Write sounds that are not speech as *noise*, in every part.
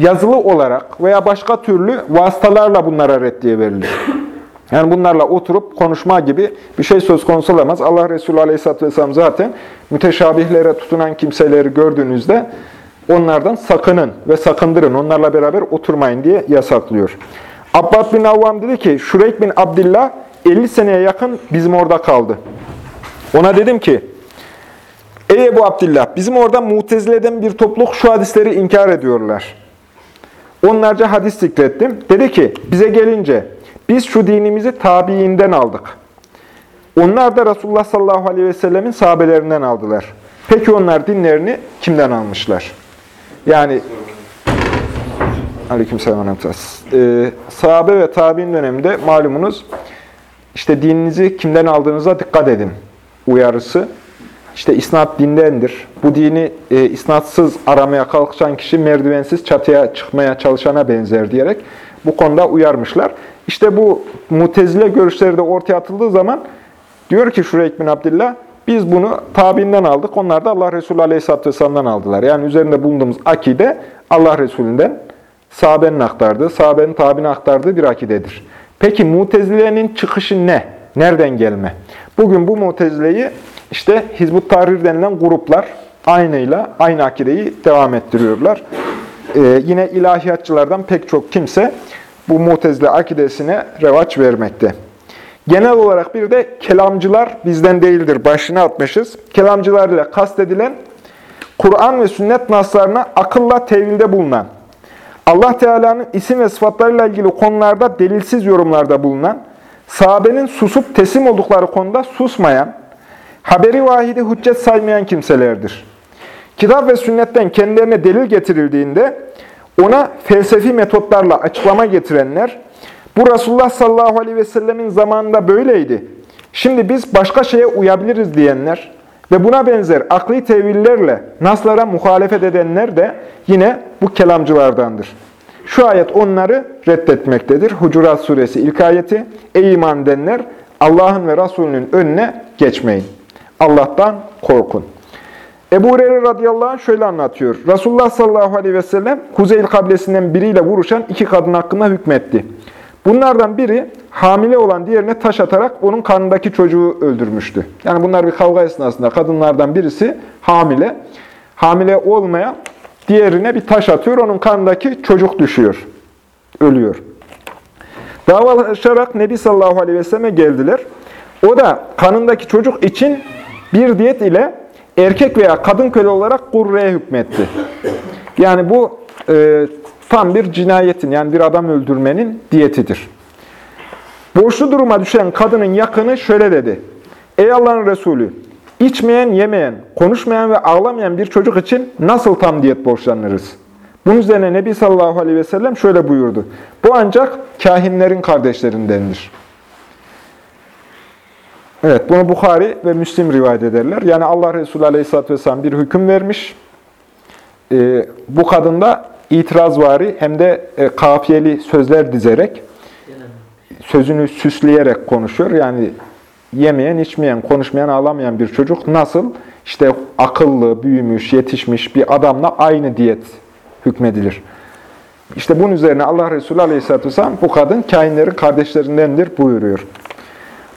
yazılı olarak veya başka türlü vasıtalarla bunlara reddiye verilir. *laughs* Yani bunlarla oturup konuşma gibi bir şey söz konusu olamaz. Allah Resulü Aleyhisselatü Vesselam zaten müteşabihlere tutunan kimseleri gördüğünüzde onlardan sakının ve sakındırın, onlarla beraber oturmayın diye yasaklıyor. Abbad bin Avvam dedi ki, Şureyk bin Abdillah 50 seneye yakın bizim orada kaldı. Ona dedim ki, Ey Ebu Abdillah, bizim orada mutezileden bir topluluk şu hadisleri inkar ediyorlar. Onlarca hadis zikrettim. Dedi ki, bize gelince biz şu dinimizi tabiinden aldık. Onlar da Resulullah sallallahu aleyhi ve sellemin sahabelerinden aldılar. Peki onlar dinlerini kimden almışlar? Yani Aleykümselam. Ee, sahabe ve tabi'in döneminde malumunuz işte dininizi kimden aldığınıza dikkat edin uyarısı. İşte isnat dindendir. Bu dini e, isnatsız aramaya kalkışan kişi merdivensiz çatıya çıkmaya çalışana benzer diyerek bu konuda uyarmışlar. İşte bu mutezile görüşleri de ortaya atıldığı zaman diyor ki Şureyk bin Abdillah, biz bunu tabiinden aldık. Onlar da Allah Resulü Aleyhisselatü Vesselam'dan aldılar. Yani üzerinde bulunduğumuz akide Allah Resulü'nden sahabenin aktardığı, sahabenin tabiine aktardığı bir akidedir. Peki mutezilenin çıkışı ne? Nereden gelme? Bugün bu mutezileyi işte Hizbut Tahrir denilen gruplar aynıyla aynı akideyi devam ettiriyorlar. Ee, yine ilahiyatçılardan pek çok kimse bu mutezile akidesine revaç vermekte. Genel olarak bir de kelamcılar bizden değildir. Başına atmışız. Kelamcılar ile kastedilen Kur'an ve sünnet naslarına akılla tevilde bulunan, Allah Teala'nın isim ve sıfatlarıyla ilgili konularda delilsiz yorumlarda bulunan, sahabenin susup teslim oldukları konuda susmayan, haberi vahidi hüccet saymayan kimselerdir. Kitap ve sünnetten kendilerine delil getirildiğinde ona felsefi metotlarla açıklama getirenler, bu Resulullah sallallahu aleyhi ve sellemin zamanında böyleydi. Şimdi biz başka şeye uyabiliriz diyenler ve buna benzer akli tevillerle naslara muhalefet edenler de yine bu kelamcılardandır. Şu ayet onları reddetmektedir. Hucurat suresi ilk ayeti. Ey iman edenler Allah'ın ve Resulünün önüne geçmeyin. Allah'tan korkun. Ebu Hureyre radıyallahu anh şöyle anlatıyor. Resulullah sallallahu aleyhi ve sellem Kuzeyl kabilesinden biriyle vuruşan iki kadın hakkında hükmetti. Bunlardan biri hamile olan diğerine taş atarak onun karnındaki çocuğu öldürmüştü. Yani bunlar bir kavga esnasında kadınlardan birisi hamile. Hamile olmaya diğerine bir taş atıyor, onun karnındaki çocuk düşüyor, ölüyor. Davalaşarak Nebi sallallahu aleyhi ve selleme geldiler. O da kanındaki çocuk için bir diyet ile erkek veya kadın köle olarak kurreye hükmetti. Yani bu e, tam bir cinayetin yani bir adam öldürmenin diyetidir. Borçlu duruma düşen kadının yakını şöyle dedi. Ey Allah'ın Resulü, içmeyen, yemeyen, konuşmayan ve ağlamayan bir çocuk için nasıl tam diyet borçlanırız? Bunun üzerine Nebi sallallahu aleyhi ve sellem şöyle buyurdu. Bu ancak kahinlerin kardeşlerindendir. Evet, bunu Bukhari ve Müslim rivayet ederler. Yani Allah Resulü Aleyhisselatü Vesselam bir hüküm vermiş. Ee, bu kadında itirazvari hem de e, kafiyeli sözler dizerek, sözünü süsleyerek konuşuyor. Yani yemeyen, içmeyen, konuşmayan, ağlamayan bir çocuk nasıl işte akıllı, büyümüş, yetişmiş bir adamla aynı diyet hükmedilir. İşte bunun üzerine Allah Resulü Aleyhisselatü Vesselam bu kadın kainlerin kardeşlerindendir buyuruyor.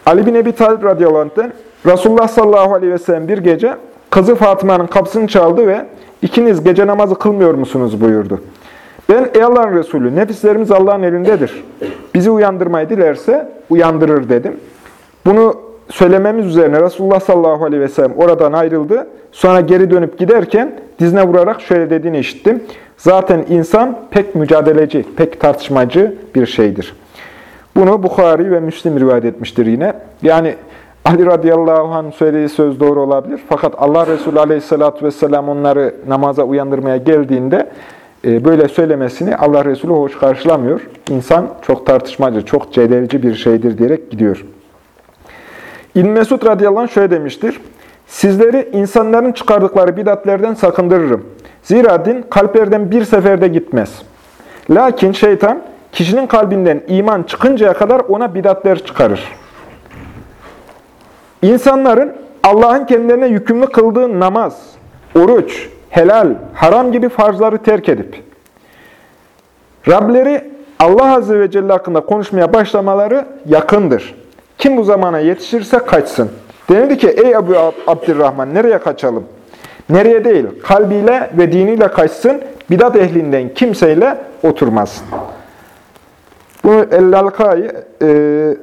Ali bin Ebi Talib radıyallahu anh'ten Resulullah sallallahu aleyhi ve sellem bir gece kızı Fatıma'nın kapısını çaldı ve ikiniz gece namazı kılmıyor musunuz buyurdu. Ben ey Allah'ın Resulü nefislerimiz Allah'ın elindedir. Bizi uyandırmayı dilerse uyandırır dedim. Bunu söylememiz üzerine Resulullah sallallahu aleyhi ve sellem oradan ayrıldı. Sonra geri dönüp giderken dizine vurarak şöyle dediğini işittim. Zaten insan pek mücadeleci, pek tartışmacı bir şeydir. Bunu Bukhari ve Müslim rivayet etmiştir yine. Yani Ali radıyallahu anh söylediği söz doğru olabilir. Fakat Allah Resulü aleyhissalatü vesselam onları namaza uyandırmaya geldiğinde e, böyle söylemesini Allah Resulü hoş karşılamıyor. İnsan çok tartışmacı, çok cedelci bir şeydir diyerek gidiyor. İbn Mesud radıyallahu anh şöyle demiştir. Sizleri insanların çıkardıkları bidatlerden sakındırırım. Zira din kalplerden bir seferde gitmez. Lakin şeytan kişinin kalbinden iman çıkıncaya kadar ona bidatler çıkarır. İnsanların Allah'ın kendilerine yükümlü kıldığı namaz, oruç, helal, haram gibi farzları terk edip, Rableri Allah Azze ve Celle hakkında konuşmaya başlamaları yakındır. Kim bu zamana yetişirse kaçsın. Denildi ki ey Ebu Abdurrahman nereye kaçalım? Nereye değil? Kalbiyle ve diniyle kaçsın. Bidat ehlinden kimseyle oturmasın. Bunu El-Lalkai e,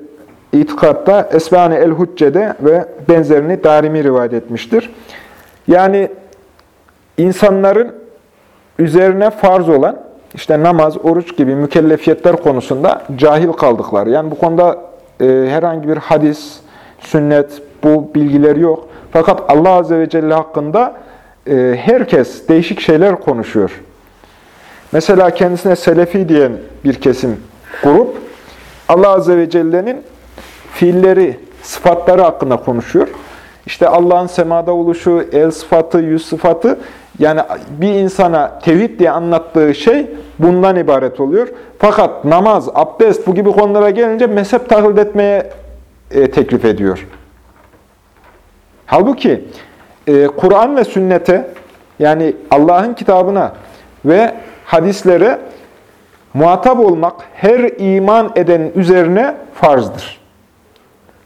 itikatta Esbani el-Hucce'de ve benzerini Darimi rivayet etmiştir. Yani insanların üzerine farz olan işte namaz, oruç gibi mükellefiyetler konusunda cahil kaldıkları. Yani bu konuda e, herhangi bir hadis, sünnet, bu bilgiler yok. Fakat Allah Azze ve Celle hakkında e, herkes değişik şeyler konuşuyor. Mesela kendisine Selefi diyen bir kesim grup, Allah Azze ve Celle'nin fiilleri, sıfatları hakkında konuşuyor. İşte Allah'ın semada oluşu, el sıfatı, yüz sıfatı, yani bir insana tevhid diye anlattığı şey bundan ibaret oluyor. Fakat namaz, abdest bu gibi konulara gelince mezhep taklit etmeye e, teklif ediyor. Halbuki e, Kur'an ve sünnete yani Allah'ın kitabına ve hadislere muhatap olmak her iman edenin üzerine farzdır.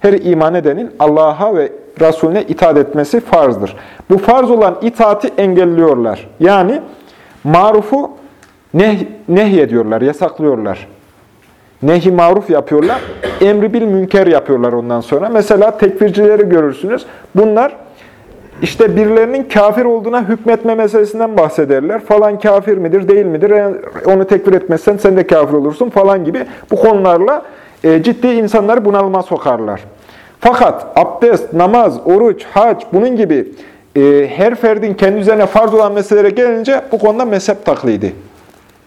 Her iman edenin Allah'a ve Resulüne itaat etmesi farzdır. Bu farz olan itaati engelliyorlar. Yani marufu neh, nehyediyorlar, yasaklıyorlar. Nehi maruf yapıyorlar, emri bil münker yapıyorlar ondan sonra. Mesela tekfircileri görürsünüz. Bunlar işte birilerinin kafir olduğuna hükmetme meselesinden bahsederler. Falan kafir midir, değil midir? Yani onu tekfir etmezsen sen de kafir olursun falan gibi bu konularla e, ciddi insanları bunalıma sokarlar. Fakat abdest, namaz, oruç, hac bunun gibi e, her ferdin kendi üzerine farz olan meselelere gelince bu konuda mezhep taklidi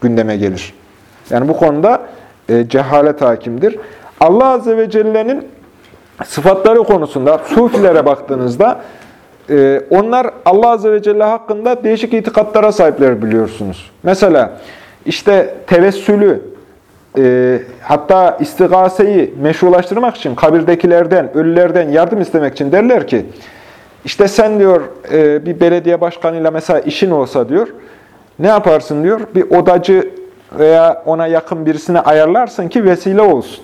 gündeme gelir. Yani bu konuda e, cehalet hakimdir. Allah Azze ve Celle'nin sıfatları konusunda sufilere baktığınızda e, onlar Allah Azze ve Celle hakkında değişik itikatlara sahipler biliyorsunuz. Mesela işte tevessülü, e, hatta istigaseyi meşrulaştırmak için kabirdekilerden, ölülerden yardım istemek için derler ki, işte sen diyor e, bir belediye başkanıyla mesela işin olsa diyor, ne yaparsın diyor, bir odacı veya ona yakın birisine ayarlarsın ki vesile olsun.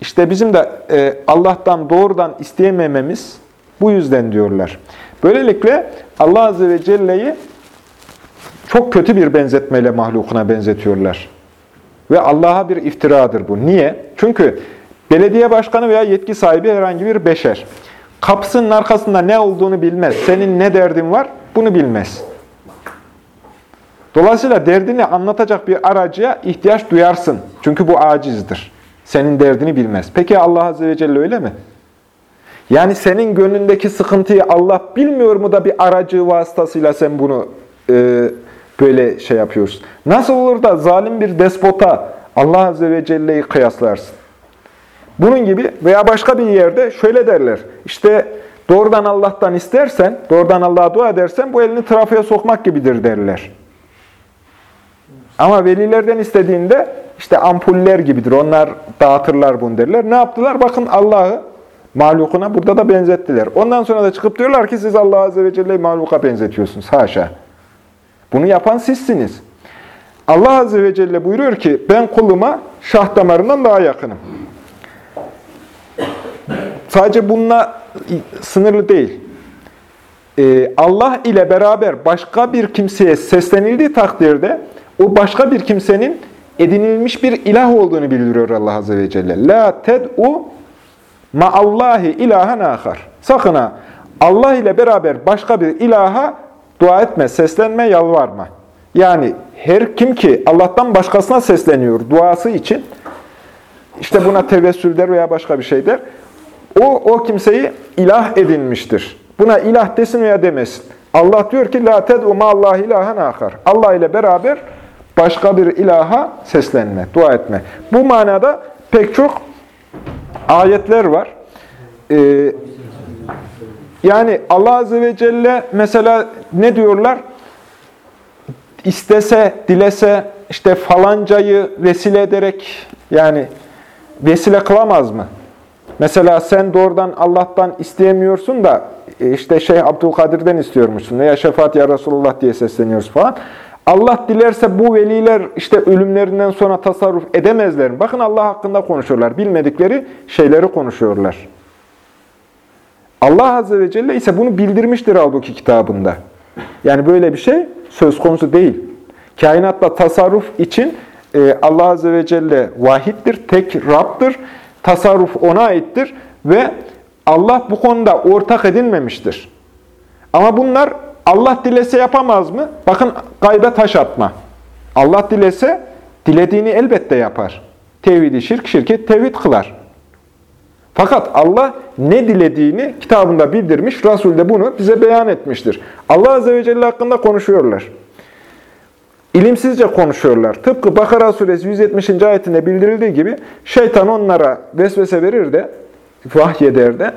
İşte bizim de e, Allah'tan doğrudan isteyemememiz bu yüzden diyorlar. Böylelikle Allah Azze ve Celle'yi çok kötü bir benzetmeyle mahlukuna benzetiyorlar. Ve Allah'a bir iftiradır bu. Niye? Çünkü belediye başkanı veya yetki sahibi herhangi bir beşer. Kapısının arkasında ne olduğunu bilmez. Senin ne derdin var bunu bilmez. Dolayısıyla derdini anlatacak bir aracıya ihtiyaç duyarsın. Çünkü bu acizdir. Senin derdini bilmez. Peki Allah Azze ve Celle öyle mi? Yani senin gönlündeki sıkıntıyı Allah bilmiyor mu da bir aracı vasıtasıyla sen bunu e, böyle şey yapıyorsun? Nasıl olur da zalim bir despota Allah Azze ve Celle'yi kıyaslarsın? Bunun gibi veya başka bir yerde şöyle derler. İşte doğrudan Allah'tan istersen, doğrudan Allah'a dua edersen bu elini trafiğe sokmak gibidir derler. Ama velilerden istediğinde işte ampuller gibidir. Onlar dağıtırlar bunu derler. Ne yaptılar? Bakın Allah'ı mahlukuna burada da benzettiler. Ondan sonra da çıkıp diyorlar ki siz Allah Azze ve Celle'yi mahluka benzetiyorsunuz. Haşa. Bunu yapan sizsiniz. Allah Azze ve Celle buyuruyor ki ben kuluma şah damarından daha yakınım. Sadece bununla sınırlı değil. Ee, Allah ile beraber başka bir kimseye seslenildiği takdirde o başka bir kimsenin edinilmiş bir ilah olduğunu bildiriyor Allah Azze ve Celle. La ted'u ma'allahi ilahen ahar. Sakın ha Allah ile beraber başka bir ilaha dua etme, seslenme, yalvarma. Yani her kim ki Allah'tan başkasına sesleniyor duası için, işte buna tevessül der veya başka bir şey der, o, o kimseyi ilah edinmiştir. Buna ilah desin veya demesin. Allah diyor ki, La ted'u ma'allahi ilahen ahar. Allah ile beraber başka bir ilaha seslenme, dua etme. Bu manada pek çok ayetler var. Ee, yani Allah Azze ve Celle mesela ne diyorlar? İstese, dilese, işte falancayı vesile ederek, yani vesile kılamaz mı? Mesela sen doğrudan Allah'tan isteyemiyorsun da, işte Şeyh Abdülkadir'den istiyormuşsun veya şefaat ya Resulullah diye sesleniyoruz falan. Allah dilerse bu veliler işte ölümlerinden sonra tasarruf edemezler? Bakın Allah hakkında konuşuyorlar. Bilmedikleri şeyleri konuşuyorlar. Allah Azze ve Celle ise bunu bildirmiştir halbuki kitabında. Yani böyle bir şey söz konusu değil. Kainatla tasarruf için e, Allah Azze ve Celle vahittir, tek Rab'dır. Tasarruf ona aittir ve Allah bu konuda ortak edilmemiştir. Ama bunlar Allah dilese yapamaz mı? Bakın gaybe taş atma. Allah dilese dilediğini elbette yapar. Tevhidi şirk, şirki tevhid kılar. Fakat Allah ne dilediğini kitabında bildirmiş, Resul de bunu bize beyan etmiştir. Allah Azze ve Celle hakkında konuşuyorlar. İlimsizce konuşuyorlar. Tıpkı Bakara suresi 170. ayetinde bildirildiği gibi şeytan onlara vesvese verir de, vahyeder de,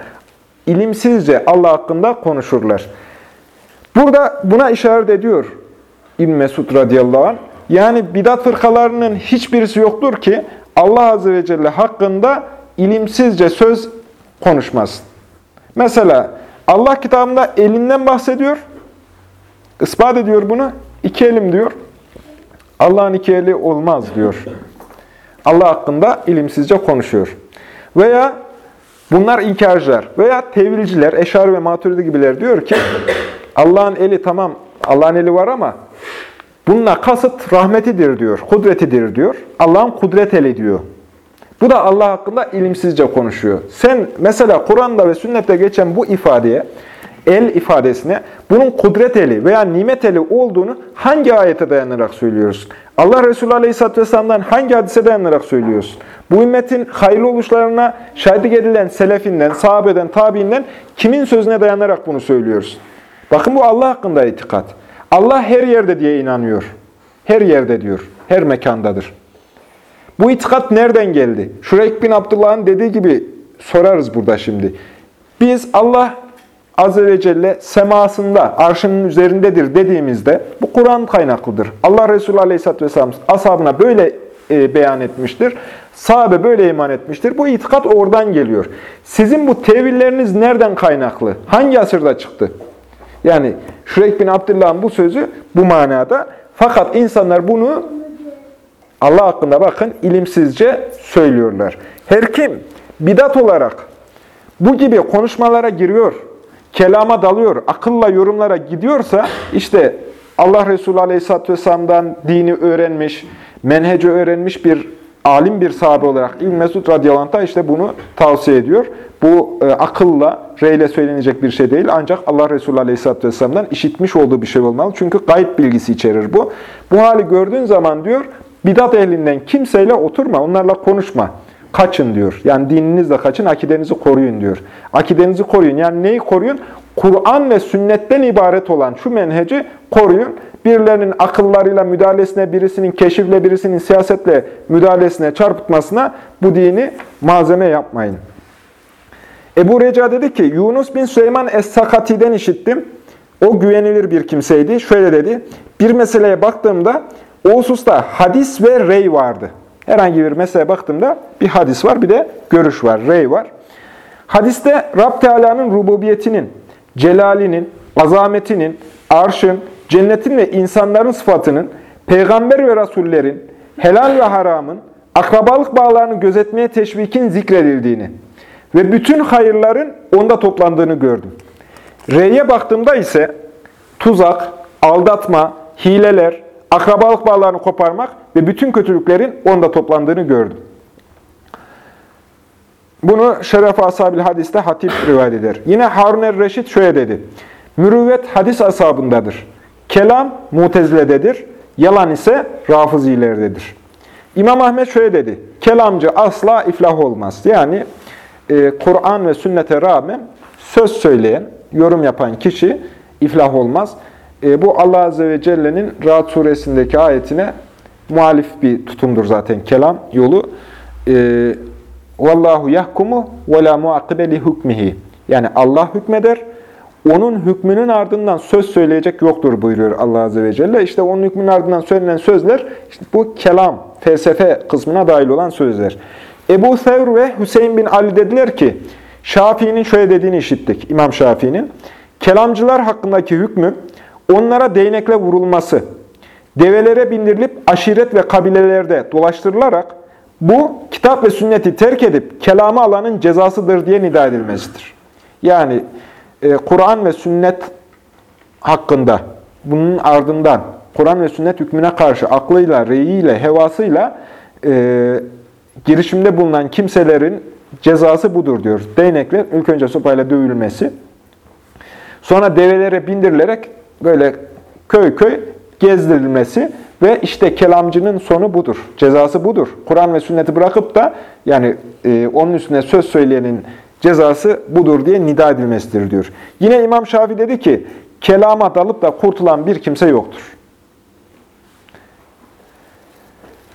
ilimsizce Allah hakkında konuşurlar. Burada buna işaret ediyor İbn Mesud radıyallahu anh. Yani bidat fırkalarının hiçbirisi yoktur ki Allah Azze ve Celle hakkında ilimsizce söz konuşmasın. Mesela Allah kitabında elinden bahsediyor, ispat ediyor bunu, iki elim diyor. Allah'ın iki eli olmaz diyor. Allah hakkında ilimsizce konuşuyor. Veya bunlar inkarcılar veya tevilciler, eşar ve maturidi gibiler diyor ki Allah'ın eli tamam, Allah'ın eli var ama bununla kasıt rahmetidir diyor, kudretidir diyor. Allah'ın kudret eli diyor. Bu da Allah hakkında ilimsizce konuşuyor. Sen mesela Kur'an'da ve sünnette geçen bu ifadeye, el ifadesine bunun kudret eli veya nimet eli olduğunu hangi ayete dayanarak söylüyorsun? Allah Resulü Aleyhisselatü Vesselam'dan hangi hadise dayanarak söylüyorsun? Bu ümmetin hayırlı oluşlarına şahitlik edilen selefinden, sahabeden, tabiinden kimin sözüne dayanarak bunu söylüyorsun? Bakın bu Allah hakkında itikat. Allah her yerde diye inanıyor. Her yerde diyor. Her mekandadır. Bu itikat nereden geldi? Şureyk bin Abdullah'ın dediği gibi sorarız burada şimdi. Biz Allah Azze ve Celle semasında, arşının üzerindedir dediğimizde bu Kur'an kaynaklıdır. Allah Resulü Aleyhisselatü Vesselam ashabına böyle e, beyan etmiştir. Sahabe böyle iman etmiştir. Bu itikat oradan geliyor. Sizin bu tevilleriniz nereden kaynaklı? Hangi asırda çıktı? Yani Şureyk bin Abdullah'ın bu sözü bu manada. Fakat insanlar bunu Allah hakkında bakın ilimsizce söylüyorlar. Her kim bidat olarak bu gibi konuşmalara giriyor, kelama dalıyor, akılla yorumlara gidiyorsa işte Allah Resulü Aleyhisselatü Vesselam'dan dini öğrenmiş, menheci öğrenmiş bir alim bir sahabe olarak İbn Mesud radıyallahu anh işte bunu tavsiye ediyor. Bu e, akılla, reyle söylenecek bir şey değil ancak Allah Resulü aleyhisselatü vesselam'dan işitmiş olduğu bir şey olmalı. Çünkü gayb bilgisi içerir bu. Bu hali gördüğün zaman diyor, bidat ehlinden kimseyle oturma, onlarla konuşma. Kaçın diyor. Yani dininizle kaçın, akidenizi koruyun diyor. Akidenizi koruyun. Yani neyi koruyun? Kur'an ve sünnetten ibaret olan şu menheci koruyun. Birilerinin akıllarıyla müdahalesine, birisinin keşifle, birisinin siyasetle müdahalesine, çarpıtmasına bu dini malzeme yapmayın. Ebu Reca dedi ki, Yunus bin Süleyman Es-Sakati'den işittim. O güvenilir bir kimseydi. Şöyle dedi, bir meseleye baktığımda o hususta hadis ve rey vardı. Herhangi bir meseleye baktığımda bir hadis var, bir de görüş var, rey var. Hadiste Rab Teala'nın rububiyetinin, celalinin, azametinin, arşın, cennetin ve insanların sıfatının, peygamber ve rasullerin, helal ve haramın, akrabalık bağlarını gözetmeye teşvikin zikredildiğini ve bütün hayırların onda toplandığını gördüm. R'ye baktığımda ise tuzak, aldatma, hileler, akrabalık bağlarını koparmak ve bütün kötülüklerin onda toplandığını gördüm. Bunu Şeref Asabil Hadis'te Hatip rivayet eder. Yine Harun el-Reşit şöyle dedi. Mürüvvet hadis asabındadır. Kelam mutezilededir. Yalan ise rafızilerdedir. İmam Ahmet şöyle dedi. Kelamcı asla iflah olmaz. Yani e, Kur'an ve sünnete rağmen söz söyleyen, yorum yapan kişi iflah olmaz. E, bu Allah Azze ve Celle'nin Rahat suresindeki ayetine muhalif bir tutumdur zaten kelam yolu. E, Vallahu yahkumu ve la muakibe hukmihi. Yani Allah hükmeder. Onun hükmünün ardından söz söyleyecek yoktur buyuruyor Allah Azze ve Celle. İşte onun hükmünün ardından söylenen sözler işte bu kelam, felsefe kısmına dahil olan sözler. Ebu Sevr ve Hüseyin bin Ali dediler ki, Şafii'nin şöyle dediğini işittik, İmam Şafii'nin. Kelamcılar hakkındaki hükmü, onlara değnekle vurulması, develere bindirilip aşiret ve kabilelerde dolaştırılarak bu kitap ve sünneti terk edip kelamı alanın cezasıdır diye nida edilmesidir. Yani e, Kur'an ve sünnet hakkında bunun ardından Kur'an ve sünnet hükmüne karşı aklıyla, reyiyle, hevasıyla e, girişimde bulunan kimselerin cezası budur diyor. Değnekle ilk önce sopayla dövülmesi. Sonra develere bindirilerek böyle köy köy gezdirilmesi ve işte kelamcının sonu budur. Cezası budur. Kur'an ve sünneti bırakıp da yani e, onun üstüne söz söyleyenin cezası budur diye nida edilmesidir diyor. Yine İmam Şafii dedi ki kelama dalıp da kurtulan bir kimse yoktur.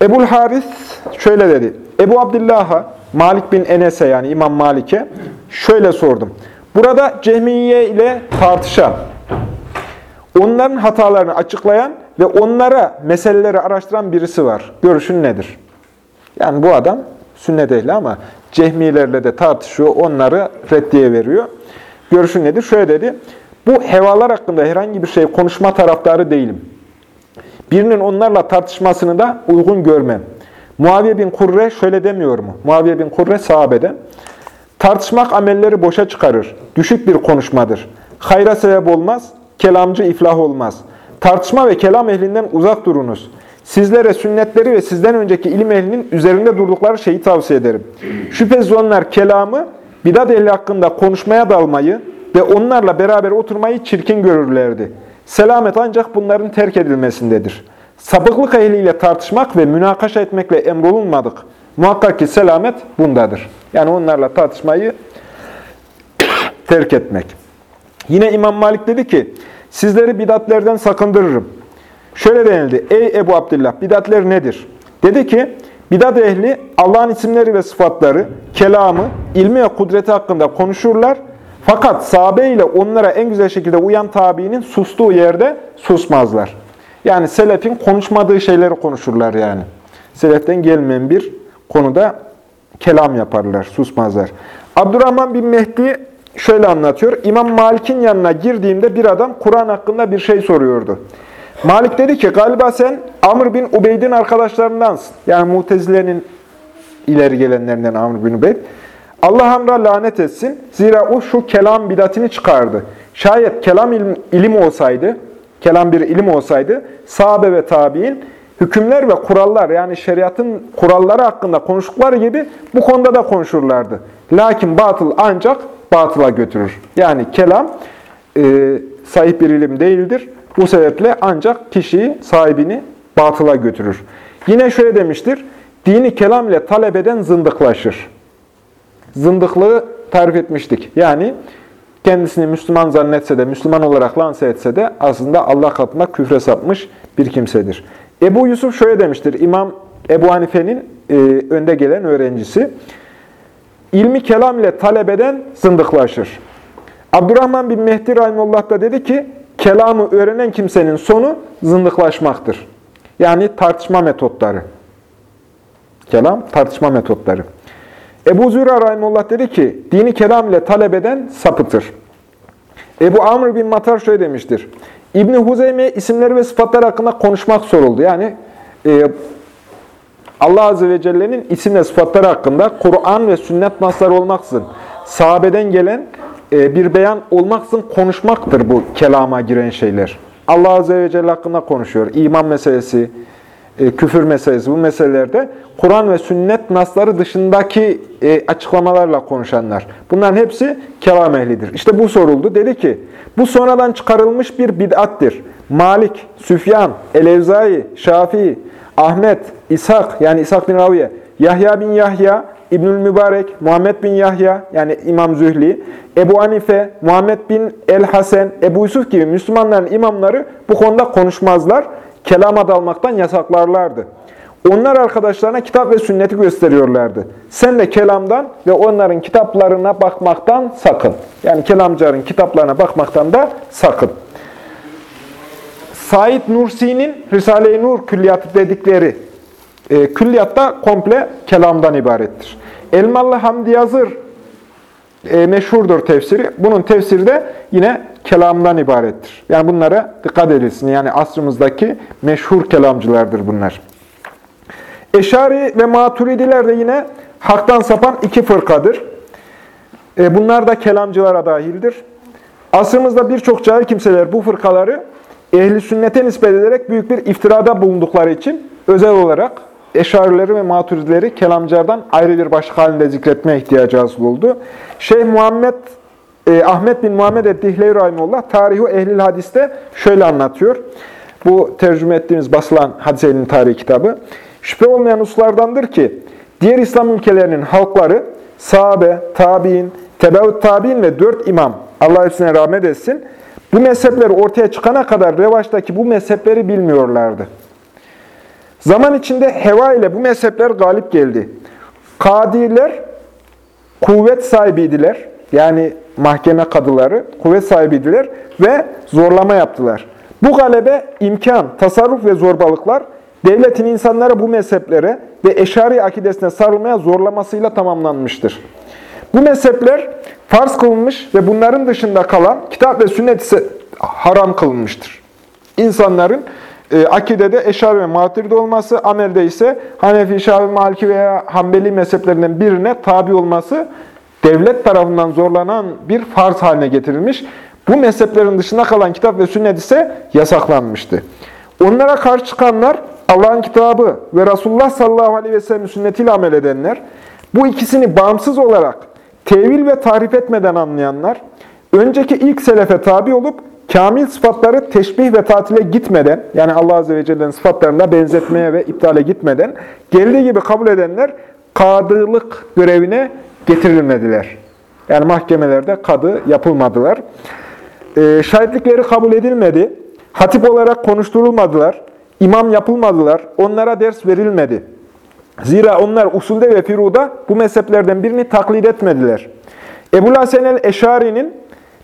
Ebul Haris şöyle dedi. Ebu Abdillah'a, Malik bin Enes'e yani İmam Malik'e şöyle sordum. Burada Cehmiye ile tartışan, onların hatalarını açıklayan ve onlara meseleleri araştıran birisi var. Görüşün nedir? Yani bu adam sünnet ehli ama cehmilerle de tartışıyor, onları reddiye veriyor. Görüşün nedir? Şöyle dedi, bu hevalar hakkında herhangi bir şey konuşma taraftarı değilim. Birinin onlarla tartışmasını da uygun görmem. Muaviye bin Kurre şöyle demiyor mu? Muaviye bin Kurre sahabeden. Tartışmak amelleri boşa çıkarır. Düşük bir konuşmadır. Hayra sebep olmaz, kelamcı iflah olmaz. Tartışma ve kelam ehlinden uzak durunuz. Sizlere sünnetleri ve sizden önceki ilim ehlinin üzerinde durdukları şeyi tavsiye ederim. Şüphesiz onlar kelamı, bidat ehli hakkında konuşmaya dalmayı ve onlarla beraber oturmayı çirkin görürlerdi. Selamet ancak bunların terk edilmesindedir. Sapıklık ehliyle tartışmak ve münakaşa etmekle emrolunmadık. Muhakkak ki selamet bundadır. Yani onlarla tartışmayı *coughs* terk etmek. Yine İmam Malik dedi ki, sizleri bidatlerden sakındırırım. Şöyle denildi, ey Ebu Abdillah, bidatler nedir? Dedi ki, bidat ehli Allah'ın isimleri ve sıfatları, kelamı, ilmi ve kudreti hakkında konuşurlar. Fakat sahabe ile onlara en güzel şekilde uyan tabiinin sustuğu yerde susmazlar. Yani selefin konuşmadığı şeyleri konuşurlar yani. Seleften gelmeyen bir konuda kelam yaparlar, susmazlar. Abdurrahman bin Mehdi şöyle anlatıyor. İmam Malik'in yanına girdiğimde bir adam Kur'an hakkında bir şey soruyordu. Malik dedi ki galiba sen Amr bin Ubeyd'in arkadaşlarındansın. Yani Mutezile'nin ileri gelenlerinden Amr bin Ubeyd. Allah Amr'a lanet etsin. Zira o şu kelam bidatini çıkardı. Şayet kelam ilim, ilim olsaydı, kelam bir ilim olsaydı, sahabe ve tabi'in hükümler ve kurallar yani şeriatın kuralları hakkında konuştukları gibi bu konuda da konuşurlardı. Lakin batıl ancak batıla götürür. Yani kelam e, sahip bir ilim değildir. Bu sebeple ancak kişiyi, sahibini batıla götürür. Yine şöyle demiştir, dini kelam ile talep eden zındıklaşır. Zındıklığı tarif etmiştik. Yani kendisini Müslüman zannetse de, Müslüman olarak lanse etse de aslında Allah katında küfre sapmış bir kimsedir. Ebu Yusuf şöyle demiştir, İmam Ebu Hanife'nin e, önde gelen öğrencisi. İlmi kelam ile talep eden zındıklaşır. Abdurrahman bin Mehdi Rahimullah da dedi ki, kelamı öğrenen kimsenin sonu zındıklaşmaktır. Yani tartışma metotları. Kelam, tartışma metotları. Ebu Züra Rahimullah dedi ki, dini kelam ile talep eden sapıtır. Ebu Amr bin Matar şöyle demiştir. İbni Huzeyme isimleri ve sıfatlar hakkında konuşmak soruldu. Yani e, Allah Azze ve Celle'nin isim ve sıfatları hakkında Kur'an ve sünnet nasları olmaksızın, sahabeden gelen e, bir beyan olmaksızın konuşmaktır bu kelama giren şeyler. Allah Azze ve Celle hakkında konuşuyor. İman meselesi, küfür meselesi bu meselelerde Kur'an ve sünnet nasları dışındaki e, açıklamalarla konuşanlar. Bunların hepsi kelam ehlidir. İşte bu soruldu. Dedi ki, bu sonradan çıkarılmış bir bid'attir. Malik, Süfyan, Elevzai, Şafii, Ahmet, İshak yani İshak bin Raviye, Yahya bin Yahya, İbnül Mübarek, Muhammed bin Yahya yani İmam Zühli, Ebu Hanife, Muhammed bin El-Hasen, Ebu Yusuf gibi Müslümanların imamları bu konuda konuşmazlar. Kelama dalmaktan yasaklarlardı. Onlar arkadaşlarına kitap ve sünneti gösteriyorlardı. Sen de kelamdan ve onların kitaplarına bakmaktan sakın. Yani kelamcıların kitaplarına bakmaktan da sakın. Said Nursi'nin Risale-i Nur külliyatı dedikleri e, külliyat da komple kelamdan ibarettir. Elmalı Hamdi Yazır e, meşhurdur tefsiri. Bunun tefsiri de yine kelamdan ibarettir. Yani bunlara dikkat edilsin. Yani asrımızdaki meşhur kelamcılardır bunlar. Eşari ve maturidiler de yine haktan sapan iki fırkadır. E, bunlar da kelamcılara dahildir. Asrımızda birçok cahil kimseler bu fırkaları ehli sünnete nispet ederek büyük bir iftirada bulundukları için özel olarak eşarileri ve maturidileri kelamcılardan ayrı bir başlık halinde zikretmeye ihtiyacı hasıl oldu. Şeyh Muhammed, e, Ahmet bin Muhammed Eddihlevi Rahimullah tarihi ehlil hadiste şöyle anlatıyor. Bu tercüme ettiğimiz basılan hadis ehlinin tarihi kitabı. Şüphe olmayan uslardandır ki diğer İslam ülkelerinin halkları sahabe, tabi'in, tebeut tabi'in ve dört imam Allah hepsine rahmet etsin. Bu mezhepler ortaya çıkana kadar revaçtaki bu mezhepleri bilmiyorlardı. Zaman içinde heva ile bu mezhepler galip geldi. Kadiler kuvvet sahibiydiler. Yani mahkeme kadıları kuvvet sahibiydiler ve zorlama yaptılar. Bu galebe imkan, tasarruf ve zorbalıklar devletin insanlara bu mezheplere ve eşari akidesine sarılmaya zorlamasıyla tamamlanmıştır. Bu mezhepler farz kılınmış ve bunların dışında kalan kitap ve sünnet ise haram kılınmıştır. İnsanların e, akidede eşar ve maturide olması, amelde ise Hanefi, Şafi, Maliki veya Hanbeli mezheplerinden birine tabi olması devlet tarafından zorlanan bir farz haline getirilmiş. Bu mezheplerin dışında kalan kitap ve sünnet ise yasaklanmıştı. Onlara karşı çıkanlar Allah'ın kitabı ve Resulullah sallallahu aleyhi ve sellem sünnetiyle amel edenler, bu ikisini bağımsız olarak tevil ve tarif etmeden anlayanlar, önceki ilk selefe tabi olup kamil sıfatları teşbih ve tatile gitmeden, yani Allah Azze ve Celle'nin sıfatlarına benzetmeye ve iptale gitmeden, geldiği gibi kabul edenler kadılık görevine getirilmediler. Yani mahkemelerde kadı yapılmadılar. E, şahitlikleri kabul edilmedi. Hatip olarak konuşturulmadılar. İmam yapılmadılar. Onlara ders verilmedi. Zira onlar usulde ve firuda bu mezheplerden birini taklit etmediler. Ebu Hasan el-Eşari'nin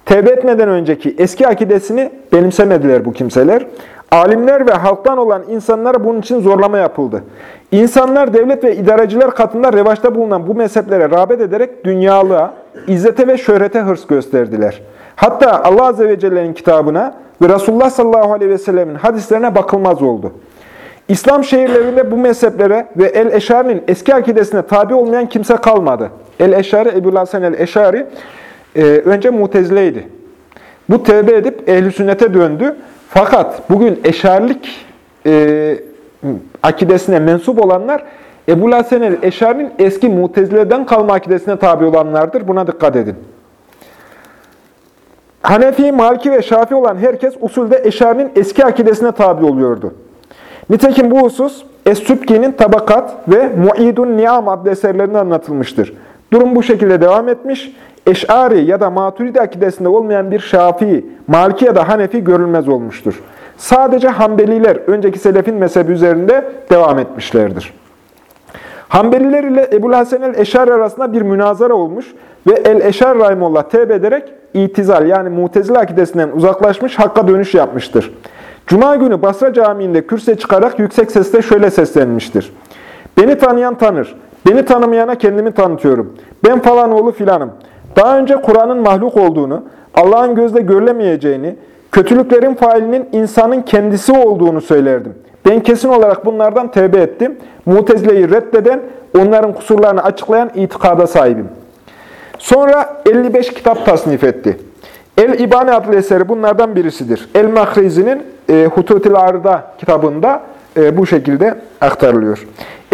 tevbe etmeden önceki eski akidesini benimsemediler bu kimseler. Alimler ve halktan olan insanlara bunun için zorlama yapıldı. İnsanlar devlet ve idareciler katında revaçta bulunan bu mezheplere rağbet ederek dünyalığa, izzete ve şöhrete hırs gösterdiler. Hatta Allah Azze ve Celle'nin kitabına ve Resulullah sallallahu aleyhi ve sellemin hadislerine bakılmaz oldu. İslam şehirlerinde bu mezheplere ve El-Eşari'nin eski akidesine tabi olmayan kimse kalmadı. El-Eşari, Ebu Hasan El-Eşari e, önce mutezileydi. Bu tevbe edip ehl sünnete döndü. Fakat bugün eşarlik e, akidesine mensup olanlar Ebu Hasan el-Eşari'nin eski mutezileden kalma akidesine tabi olanlardır. Buna dikkat edin. Hanefi, Maliki ve Şafi olan herkes usulde Eşari'nin eski akidesine tabi oluyordu. Nitekim bu husus Es-Sübki'nin Tabakat ve Mu'idun Ni'am adlı eserlerinde anlatılmıştır. Durum bu şekilde devam etmiş. Eş'ari ya da Maturidi akidesinde olmayan bir Şafii, Maliki ya da Hanefi görülmez olmuştur. Sadece Hanbeliler önceki selefin mezhebi üzerinde devam etmişlerdir. Hanbeliler ile Ebu Hasan el-Eşari arasında bir münazara olmuş ve el-Eşar Rahimullah tevbe ederek itizal yani mutezile akidesinden uzaklaşmış, hakka dönüş yapmıştır. Cuma günü Basra Camii'nde kürse çıkarak yüksek sesle şöyle seslenmiştir. Beni tanıyan tanır, beni tanımayana kendimi tanıtıyorum. Ben falan oğlu filanım. Daha önce Kur'an'ın mahluk olduğunu, Allah'ın gözle görülemeyeceğini, kötülüklerin failinin insanın kendisi olduğunu söylerdim. Ben kesin olarak bunlardan tevbe ettim. Mutezile'yi reddeden, onların kusurlarını açıklayan itikada sahibim. Sonra 55 kitap tasnif etti. El-İbane adlı eseri bunlardan birisidir. El-Mahrizi'nin e, Hututil Arda kitabında e, bu şekilde aktarılıyor.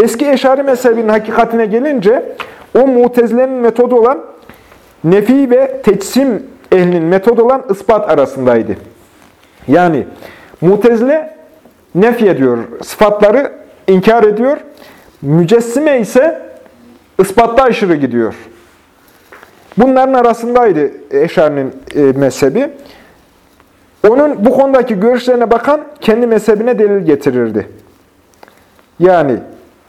Eski Eşari mezhebinin hakikatine gelince o mutezilerin metodu olan nefi ve teçsim ehlinin metodu olan ispat arasındaydı. Yani mutezile nefi ediyor, sıfatları inkar ediyor. Mücessime ise ispatta aşırı gidiyor. Bunların arasındaydı Eşari'nin e, mezhebi. Onun bu konudaki görüşlerine bakan kendi mezhebine delil getirirdi. Yani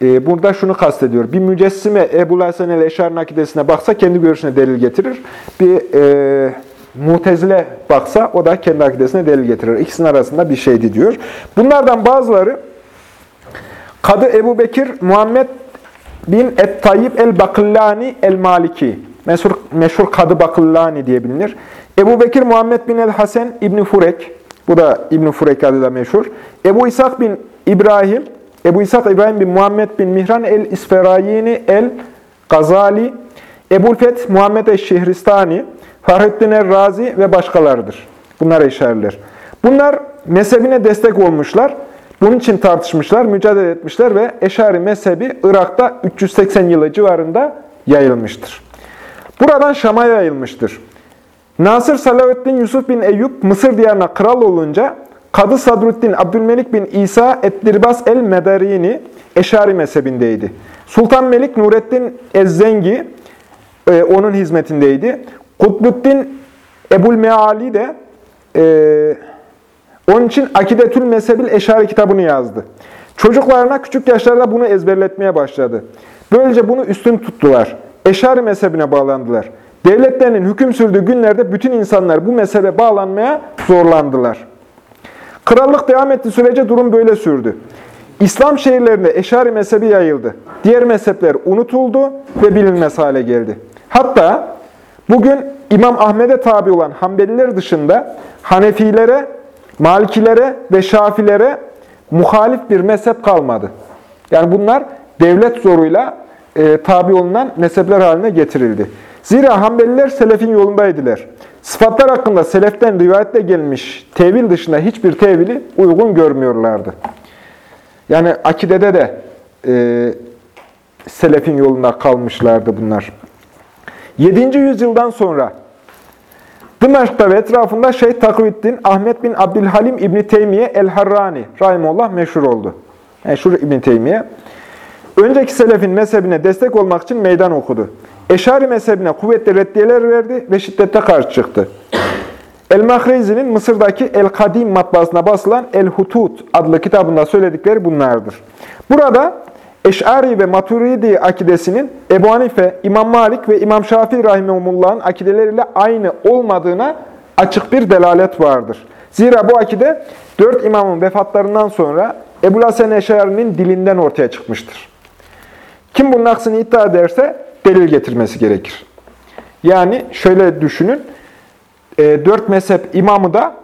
e, burada şunu kastediyor. Bir mücessime Ebu Hasan el-Eşar'ın akidesine baksa kendi görüşüne delil getirir. Bir e, mutezile baksa o da kendi akidesine delil getirir. İkisinin arasında bir şeydi diyor. Bunlardan bazıları Kadı Ebu Bekir Muhammed bin Et-Tayyib el-Bakillani el-Maliki Meşhur, meşhur Kadı Bakıllani diye bilinir. Ebu Bekir Muhammed bin el-Hasen İbni Furek, bu da İbni Furek adıyla meşhur. Ebu İshak bin İbrahim, Ebu İshak İbrahim bin Muhammed bin Mihran el-İsferayini el-Gazali, Ebu'l Feth Muhammed el-Şehristani, Fahrettin el-Razi ve başkalarıdır. Bunlar eşariler. Bunlar mezhebine destek olmuşlar. Bunun için tartışmışlar, mücadele etmişler ve Eşari mezhebi Irak'ta 380 yılı civarında yayılmıştır. Buradan Şam'a yayılmıştır. Nasır Salavettin Yusuf bin Eyüp Mısır diyarına kral olunca Kadı Sadruddin Abdülmelik bin İsa Ettirbas el-Medarini Eşari mezhebindeydi. Sultan Melik Nurettin Ezzengi e, onun hizmetindeydi. Kutbuddin Ebul Meali de e, onun için Akidetül Mezhebil Eşari kitabını yazdı. Çocuklarına küçük yaşlarda bunu ezberletmeye başladı. Böylece bunu üstün tuttular. Eşari mezhebine bağlandılar. Devletlerinin hüküm sürdüğü günlerde bütün insanlar bu mezhebe bağlanmaya zorlandılar. Krallık devam ettiği sürece durum böyle sürdü. İslam şehirlerinde Eşari mezhebi yayıldı. Diğer mezhepler unutuldu ve bilinmez hale geldi. Hatta bugün İmam Ahmet'e tabi olan Hanbeliler dışında Hanefilere, Malikilere ve Şafilere muhalif bir mezhep kalmadı. Yani bunlar devlet zoruyla e, tabi olunan mezhepler haline getirildi. Zira Hanbeliler selefin yolundaydılar. Sıfatlar hakkında seleften rivayetle gelmiş tevil dışında hiçbir tevili uygun görmüyorlardı. Yani akidede de e, selefin yolunda kalmışlardı bunlar. 7. yüzyıldan sonra Dımaşk'ta ve etrafında Şeyh Takviddin Ahmet bin Abdülhalim İbni Teymiye El-Harrani Rahimullah meşhur oldu. Meşhur İbni Teymiye. Önceki selefin mezhebine destek olmak için meydan okudu. Eşari mezhebine kuvvetli reddiyeler verdi ve şiddette karşı çıktı. El-Mahrezi'nin Mısır'daki El-Kadim matbaasına basılan El-Hutut adlı kitabında söyledikleri bunlardır. Burada Eş'ari ve Maturidi akidesinin Ebu Hanife, İmam Malik ve İmam Şafii Rahimumullah'ın akideleriyle aynı olmadığına açık bir delalet vardır. Zira bu akide dört imamın vefatlarından sonra Ebu Hasan Eş'ari'nin dilinden ortaya çıkmıştır. Kim bunun aksini iddia ederse delil getirmesi gerekir. Yani şöyle düşünün, e, dört mezhep imamı da,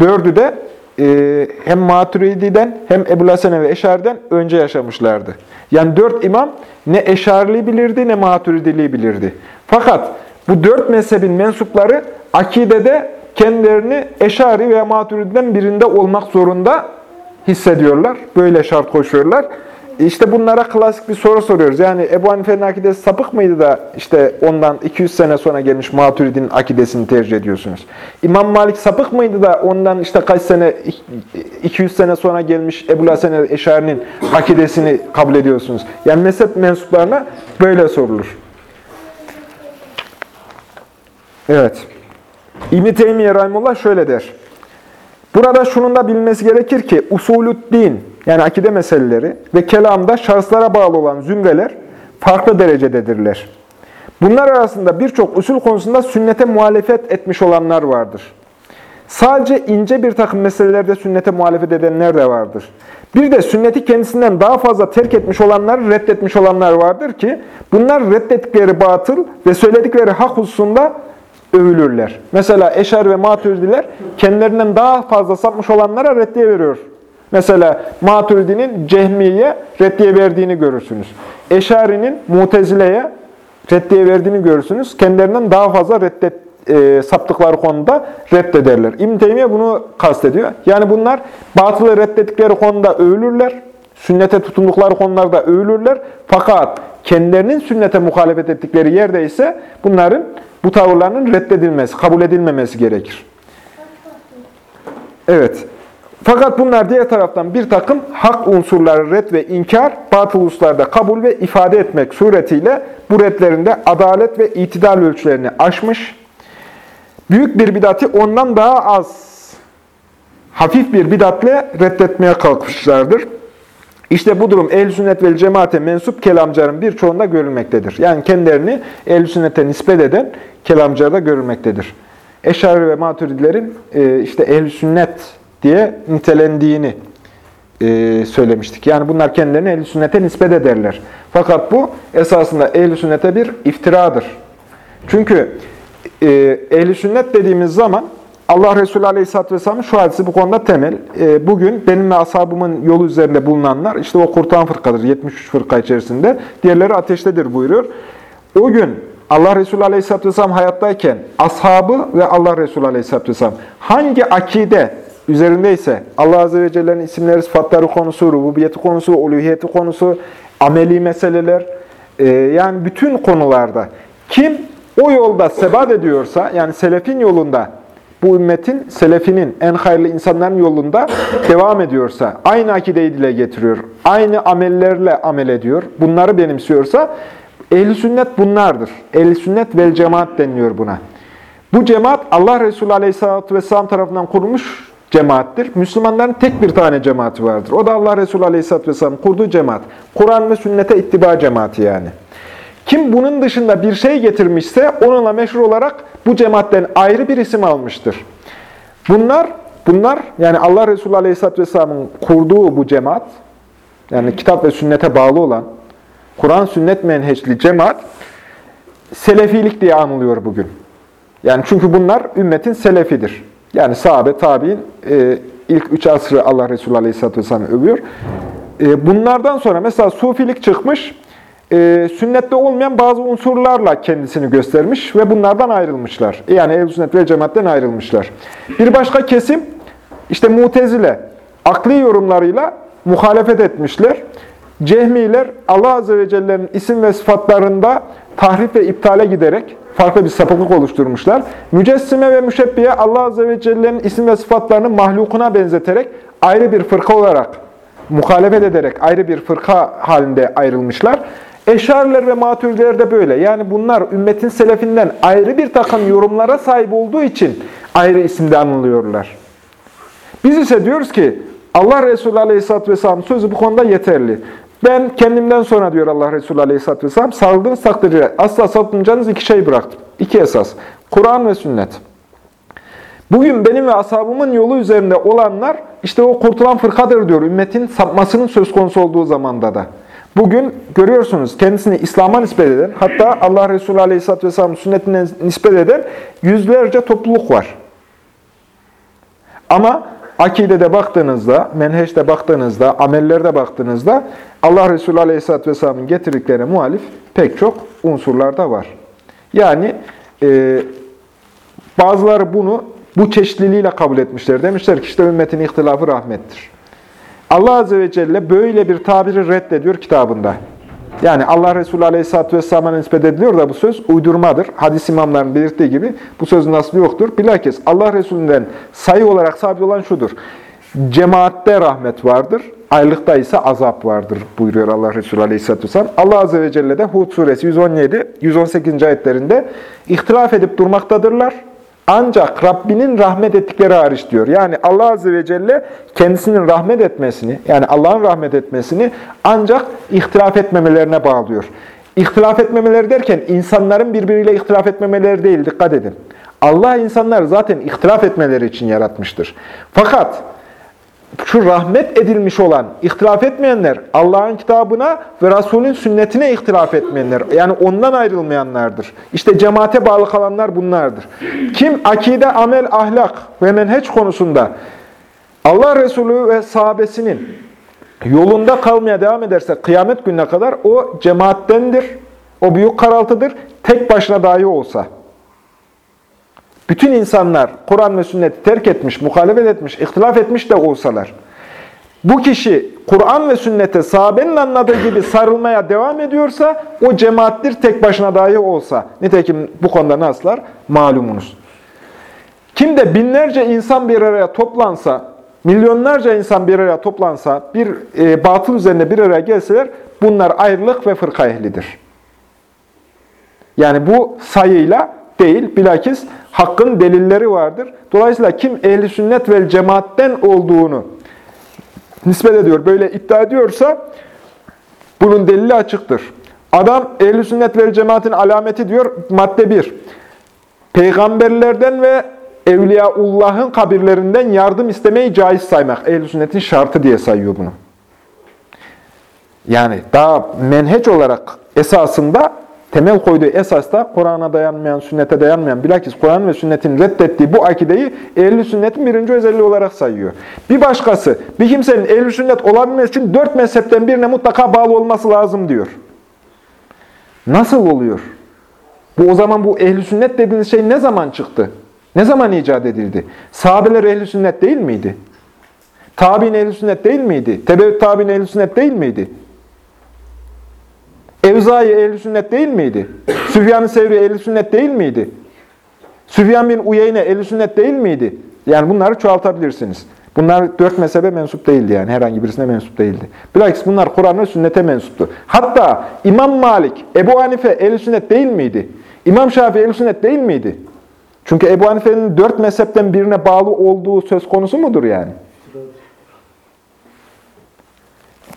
dördü de e, hem Maturidi'den hem Ebu Hasan ve Eşari'den önce yaşamışlardı. Yani dört imam ne Eşarili bilirdi ne Maturidiliği bilirdi. Fakat bu dört mezhebin mensupları akidede kendilerini Eşari veya Maturidi'den birinde olmak zorunda hissediyorlar. Böyle şart koşuyorlar. İşte bunlara klasik bir soru soruyoruz. Yani Ebu Hanife'nin akidesi sapık mıydı da işte ondan 200 sene sonra gelmiş Maturidi'nin akidesini tercih ediyorsunuz? İmam Malik sapık mıydı da ondan işte kaç sene 200 sene sonra gelmiş Ebu Hasan Eşari'nin akidesini kabul ediyorsunuz? Yani mezhep mensuplarına böyle sorulur. Evet. İbn-i Teymiye Rahimullah şöyle der. Burada şunun da bilmesi gerekir ki usulüddin yani akide meseleleri ve kelamda şahıslara bağlı olan zümreler farklı derecededirler. Bunlar arasında birçok usul konusunda sünnete muhalefet etmiş olanlar vardır. Sadece ince bir takım meselelerde sünnete muhalefet edenler de vardır. Bir de sünneti kendisinden daha fazla terk etmiş olanlar, reddetmiş olanlar vardır ki bunlar reddettikleri batıl ve söyledikleri hak hususunda övülürler. Mesela Eşer ve Maturidiler kendilerinden daha fazla sapmış olanlara reddiye veriyor. Mesela Maturidi'nin Cehmiye reddiye verdiğini görürsünüz. Eşari'nin Mutezile'ye reddiye verdiğini görürsünüz. Kendilerinden daha fazla reddet, e, saptıkları konuda reddederler. İbn Teymiye bunu kastediyor. Yani bunlar batılı reddettikleri konuda övülürler. Sünnete tutundukları konularda övülürler. Fakat kendilerinin sünnete muhalefet ettikleri yerde ise bunların bu tavırlarının reddedilmesi, kabul edilmemesi gerekir. Evet. Fakat bunlar diğer taraftan bir takım hak unsurları red ve inkar, batıl hususlarda kabul ve ifade etmek suretiyle bu redlerinde adalet ve itidal ölçülerini aşmış, büyük bir bidati ondan daha az hafif bir bidatle reddetmeye kalkmışlardır. İşte bu durum ehl sünnet ve cemaate mensup kelamcıların birçoğunda görülmektedir. Yani kendilerini ehl sünnete nispet eden kelamcılarda görülmektedir. Eşari ve maturidilerin e, işte ehl sünnet diye nitelendiğini e, söylemiştik. Yani bunlar kendilerini ehl sünnete nispet ederler. Fakat bu esasında ehl sünnete bir iftiradır. Çünkü e, ehli sünnet dediğimiz zaman Allah Resulü Aleyhisselatü Vesselam'ın şu hadisi bu konuda temel. E, bugün benim ve ashabımın yolu üzerinde bulunanlar, işte o kurtulan fırkadır, 73 fırka içerisinde. Diğerleri ateştedir buyuruyor. O gün Allah Resulü Aleyhisselatü Vesselam hayattayken ashabı ve Allah Resulü Aleyhisselatü Vesselam hangi akide üzerindeyse Allah Azze ve Celle'nin isimleri, sıfatları konusu, rububiyeti konusu, uluhiyeti konusu, ameli meseleler, e, yani bütün konularda kim o yolda sebat ediyorsa, yani selefin yolunda, bu ümmetin, selefinin, en hayırlı insanların yolunda devam ediyorsa, aynı akideyi dile getiriyor, aynı amellerle amel ediyor, bunları benimsiyorsa, ehli sünnet bunlardır. Ehli sünnet vel cemaat deniliyor buna. Bu cemaat Allah Resulü Aleyhisselatü Vesselam tarafından kurulmuş cemaattir. Müslümanların tek bir tane cemaati vardır. O da Allah Resulü Aleyhisselatü Vesselam kurduğu cemaat. Kur'an ve sünnete ittiba cemaati yani. Kim bunun dışında bir şey getirmişse onunla meşhur olarak bu cemaatten ayrı bir isim almıştır. Bunlar, bunlar yani Allah Resulü Aleyhisselatü Vesselam'ın kurduğu bu cemaat, yani kitap ve sünnete bağlı olan, Kur'an sünnet menheçli cemaat, selefilik diye anılıyor bugün. Yani çünkü bunlar ümmetin selefidir. Yani sahabe, tabi'in e, ilk üç asrı Allah Resulü Aleyhisselatü Vesselam övüyor. E, bunlardan sonra mesela sufilik çıkmış, e, sünnette olmayan bazı unsurlarla kendisini göstermiş ve bunlardan ayrılmışlar. Yani ehl sünnet ve cemaatten ayrılmışlar. Bir başka kesim, işte mutezile, akli yorumlarıyla muhalefet etmişler. Cehmiler Allah Azze ve Celle'nin isim ve sıfatlarında tahrif ve iptale giderek farklı bir sapıklık oluşturmuşlar. Mücessime ve müşebbiye Allah Azze ve Celle'nin isim ve sıfatlarını mahlukuna benzeterek ayrı bir fırka olarak muhalefet ederek ayrı bir fırka halinde ayrılmışlar. Eşariler ve maturidiler de böyle. Yani bunlar ümmetin selefinden ayrı bir takım yorumlara sahip olduğu için ayrı isimde anılıyorlar. Biz ise diyoruz ki Allah Resulü Aleyhisselatü Vesselam sözü bu konuda yeterli. Ben kendimden sonra diyor Allah Resulü Aleyhisselatü Vesselam sarıldığınız takdirde asla sapınacağınız iki şey bıraktım. İki esas. Kur'an ve sünnet. Bugün benim ve ashabımın yolu üzerinde olanlar işte o kurtulan fırkadır diyor. Ümmetin sapmasının söz konusu olduğu zamanda da. Bugün görüyorsunuz kendisini İslam'a nispet eden, hatta Allah Resulü Aleyhisselatü Vesselam sünnetine nispet eden yüzlerce topluluk var. Ama akidede baktığınızda, menheşte baktığınızda, amellerde baktığınızda Allah Resulü Aleyhisselatü Vesselam'ın getirdiklerine muhalif pek çok unsurlarda var. Yani e, bazıları bunu bu çeşitliliğiyle kabul etmişler. Demişler ki işte ümmetin ihtilafı rahmettir. Allah Azze ve Celle böyle bir tabiri reddediyor kitabında. Yani Allah Resulü Aleyhisselatü Vesselam'a nispet ediliyor da bu söz uydurmadır. Hadis imamlarının belirttiği gibi bu sözün aslı yoktur. Bilakis Allah Resulü'nden sayı olarak sabit olan şudur. Cemaatte rahmet vardır, aylıkta ise azap vardır buyuruyor Allah Resulü Aleyhisselatü Vesselam. Allah Azze ve Celle de Hud suresi 117, 118. ayetlerinde ihtilaf edip durmaktadırlar. Ancak Rabbinin rahmet ettikleri hariç diyor. Yani Allah Azze ve Celle kendisinin rahmet etmesini, yani Allah'ın rahmet etmesini ancak ihtilaf etmemelerine bağlıyor. İhtilaf etmemeleri derken insanların birbiriyle ihtilaf etmemeleri değil, dikkat edin. Allah insanları zaten ihtilaf etmeleri için yaratmıştır. Fakat şu rahmet edilmiş olan, ihtilaf etmeyenler, Allah'ın kitabına ve Resulün sünnetine ihtilaf etmeyenler, yani ondan ayrılmayanlardır. İşte cemaate bağlı kalanlar bunlardır. Kim akide, amel, ahlak ve menheç konusunda Allah Resulü ve sahabesinin yolunda kalmaya devam ederse kıyamet gününe kadar o cemaattendir, o büyük karaltıdır, tek başına dahi olsa. Bütün insanlar Kur'an ve sünneti terk etmiş, muhalefet etmiş, ihtilaf etmiş de olsalar, bu kişi Kur'an ve sünnete sahabenin anladığı gibi sarılmaya devam ediyorsa, o cemaattir tek başına dahi olsa. Nitekim bu konuda naslar? Malumunuz. Kim de binlerce insan bir araya toplansa, milyonlarca insan bir araya toplansa, bir e, batıl üzerine bir araya gelseler, bunlar ayrılık ve fırka ehlidir. Yani bu sayıyla değil, bilakis hakkın delilleri vardır. Dolayısıyla kim ehli sünnet ve cemaatten olduğunu nispet ediyor, böyle iddia ediyorsa bunun delili açıktır. Adam ehli sünnet ve cemaatin alameti diyor, madde 1. Peygamberlerden ve Evliyaullah'ın kabirlerinden yardım istemeyi caiz saymak. Ehl-i sünnetin şartı diye sayıyor bunu. Yani daha menheç olarak esasında temel koyduğu esas da Kur'an'a dayanmayan, sünnete dayanmayan, bilakis Kur'an ve sünnetin reddettiği bu akideyi ehl sünnetin birinci özelliği olarak sayıyor. Bir başkası, bir kimsenin ehl sünnet olabilmesi için dört mezhepten birine mutlaka bağlı olması lazım diyor. Nasıl oluyor? Bu o zaman bu ehl sünnet dediğiniz şey ne zaman çıktı? Ne zaman icat edildi? Sahabeler ehl sünnet değil miydi? Tabi'in ehl sünnet değil miydi? Tebevvüt tabi'in ehl sünnet değil miydi? Evzai ehl sünnet değil miydi? Süfyan-ı Sevri ehl sünnet değil miydi? Süfyan bin Uyeyne ehl sünnet değil miydi? Yani bunları çoğaltabilirsiniz. Bunlar dört mezhebe mensup değildi yani. Herhangi birisine mensup değildi. Bilakis bunlar Kur'an ve sünnete mensuptu. Hatta İmam Malik, Ebu Hanife ehl sünnet değil miydi? İmam Şafii ehl sünnet değil miydi? Çünkü Ebu Hanife'nin dört mezhepten birine bağlı olduğu söz konusu mudur yani?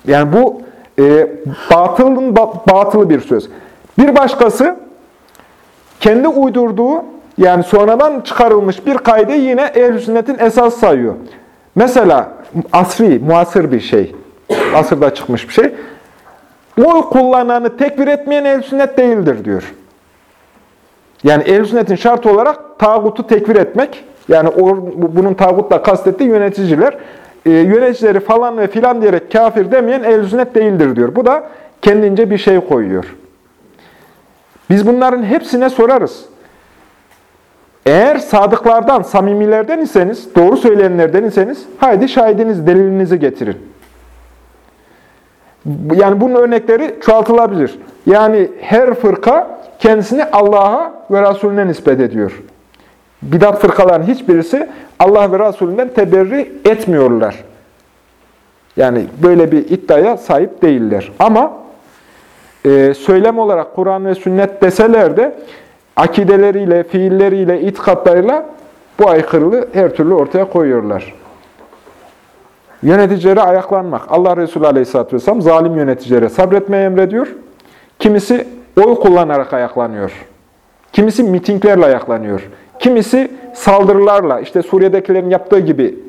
Yani bu e, batılın batılı bir söz. Bir başkası kendi uydurduğu yani sonradan çıkarılmış bir kaydı yine ehl sünnetin esas sayıyor. Mesela asri, muasır bir şey. Asırda çıkmış bir şey. Oy kullananı tekbir etmeyen ehl sünnet değildir diyor. Yani ehl sünnetin şartı olarak tağutu tekfir etmek, yani or, bunun tağutla kastettiği yöneticiler, e, yöneticileri falan ve filan diyerek kafir demeyen ehl sünnet değildir diyor. Bu da kendince bir şey koyuyor. Biz bunların hepsine sorarız. Eğer sadıklardan, samimilerden iseniz, doğru söyleyenlerden iseniz, haydi şahidiniz, delilinizi getirin. Yani bunun örnekleri çoğaltılabilir. Yani her fırka kendisini Allah'a ve Resulüne nispet ediyor. Bidat fırkaların hiçbirisi Allah ve Resulünden teberri etmiyorlar. Yani böyle bir iddiaya sahip değiller. Ama e, söylem olarak Kur'an ve sünnet deseler de akideleriyle, fiilleriyle, itikatlarıyla bu aykırılığı her türlü ortaya koyuyorlar. Yöneticilere ayaklanmak. Allah Resulü Aleyhisselatü Vesselam zalim yöneticilere sabretmeyi emrediyor. Kimisi oy kullanarak ayaklanıyor. Kimisi mitinglerle ayaklanıyor. Kimisi saldırılarla, işte Suriye'dekilerin yaptığı gibi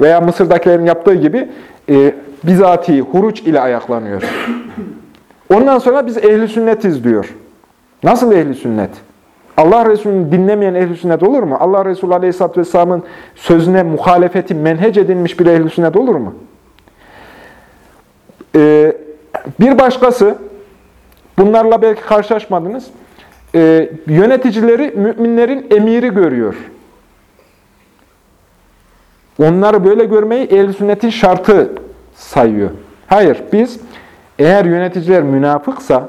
veya Mısır'dakilerin yaptığı gibi e, bizatihi, huruç ile ayaklanıyor. Ondan sonra biz ehli sünnetiz diyor. Nasıl ehli sünnet? Allah Resulü'nü dinlemeyen ehli sünnet olur mu? Allah Resulü Aleyhisselatü Vesselam'ın sözüne muhalefeti menhec edilmiş bir ehli sünnet olur mu? Ee, bir başkası, bunlarla belki karşılaşmadınız, ee, yöneticileri müminlerin emiri görüyor. Onları böyle görmeyi ehl sünnetin şartı sayıyor. Hayır, biz eğer yöneticiler münafıksa,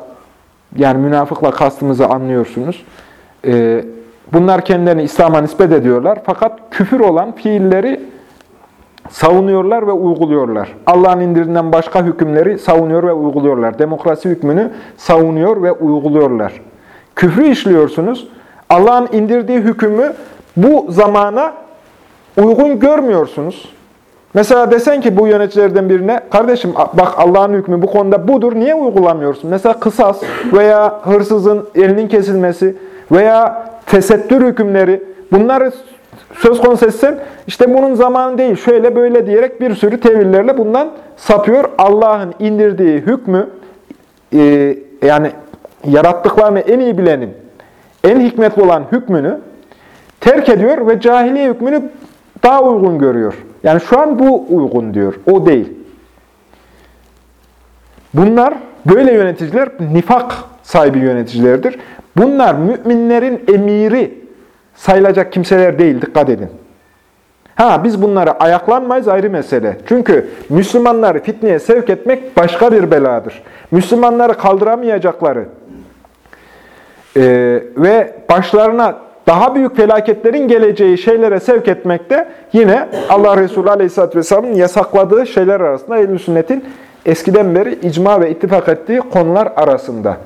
yani münafıkla kastımızı anlıyorsunuz, e, bunlar kendilerini İslam'a nispet ediyorlar. Fakat küfür olan fiilleri savunuyorlar ve uyguluyorlar. Allah'ın indirinden başka hükümleri savunuyor ve uyguluyorlar. Demokrasi hükmünü savunuyor ve uyguluyorlar. Küfrü işliyorsunuz. Allah'ın indirdiği hükmü bu zamana uygun görmüyorsunuz. Mesela desen ki bu yöneticilerden birine, kardeşim bak Allah'ın hükmü bu konuda budur, niye uygulamıyorsun? Mesela kısas veya hırsızın elinin kesilmesi veya tesettür hükümleri, bunları söz konusu etsen, işte bunun zamanı değil, şöyle böyle diyerek bir sürü tevillerle bundan sapıyor. Allah'ın indirdiği hükmü, e, yani yarattıklarını en iyi bilenin, en hikmetli olan hükmünü terk ediyor ve cahiliye hükmünü daha uygun görüyor. Yani şu an bu uygun diyor, o değil. Bunlar, böyle yöneticiler nifak sahibi yöneticilerdir. Bunlar müminlerin emiri sayılacak kimseler değil, dikkat edin. Ha biz bunlara ayaklanmayız ayrı mesele. Çünkü Müslümanları fitneye sevk etmek başka bir beladır. Müslümanları kaldıramayacakları e, ve başlarına daha büyük felaketlerin geleceği şeylere sevk etmekte yine Allah Resulü Aleyhisselatü Vesselam'ın yasakladığı şeyler arasında ehl sünnetin eskiden beri icma ve ittifak ettiği konular arasında.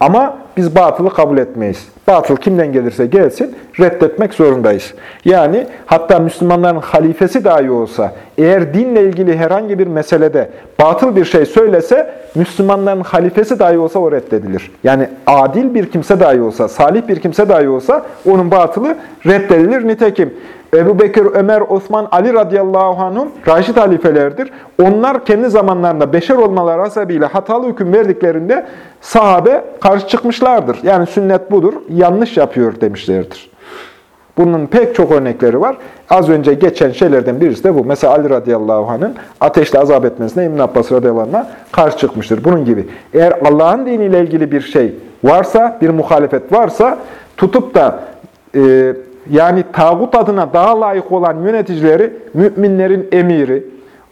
Ama biz batılı kabul etmeyiz. Batıl kimden gelirse gelsin reddetmek zorundayız. Yani hatta Müslümanların halifesi dahi olsa eğer dinle ilgili herhangi bir meselede batıl bir şey söylese Müslümanların halifesi dahi olsa o reddedilir. Yani adil bir kimse dahi olsa, salih bir kimse dahi olsa onun batılı reddedilir. Nitekim Ebu Bekir, Ömer, Osman, Ali radıyallahu anhum Raşid halifelerdir. Onlar kendi zamanlarında beşer olmaları hasebiyle hatalı hüküm verdiklerinde sahabe karşı çıkmışlardır. Yani sünnet budur, yanlış yapıyor demişlerdir. Bunun pek çok örnekleri var. Az önce geçen şeylerden birisi de bu. Mesela Ali radıyallahu anh'ın ateşle azap etmesine İbn Abbas radıyallahu anh'a karşı çıkmıştır. Bunun gibi. Eğer Allah'ın diniyle ilgili bir şey varsa, bir muhalefet varsa tutup da e, yani tağut adına daha layık olan yöneticileri müminlerin emiri,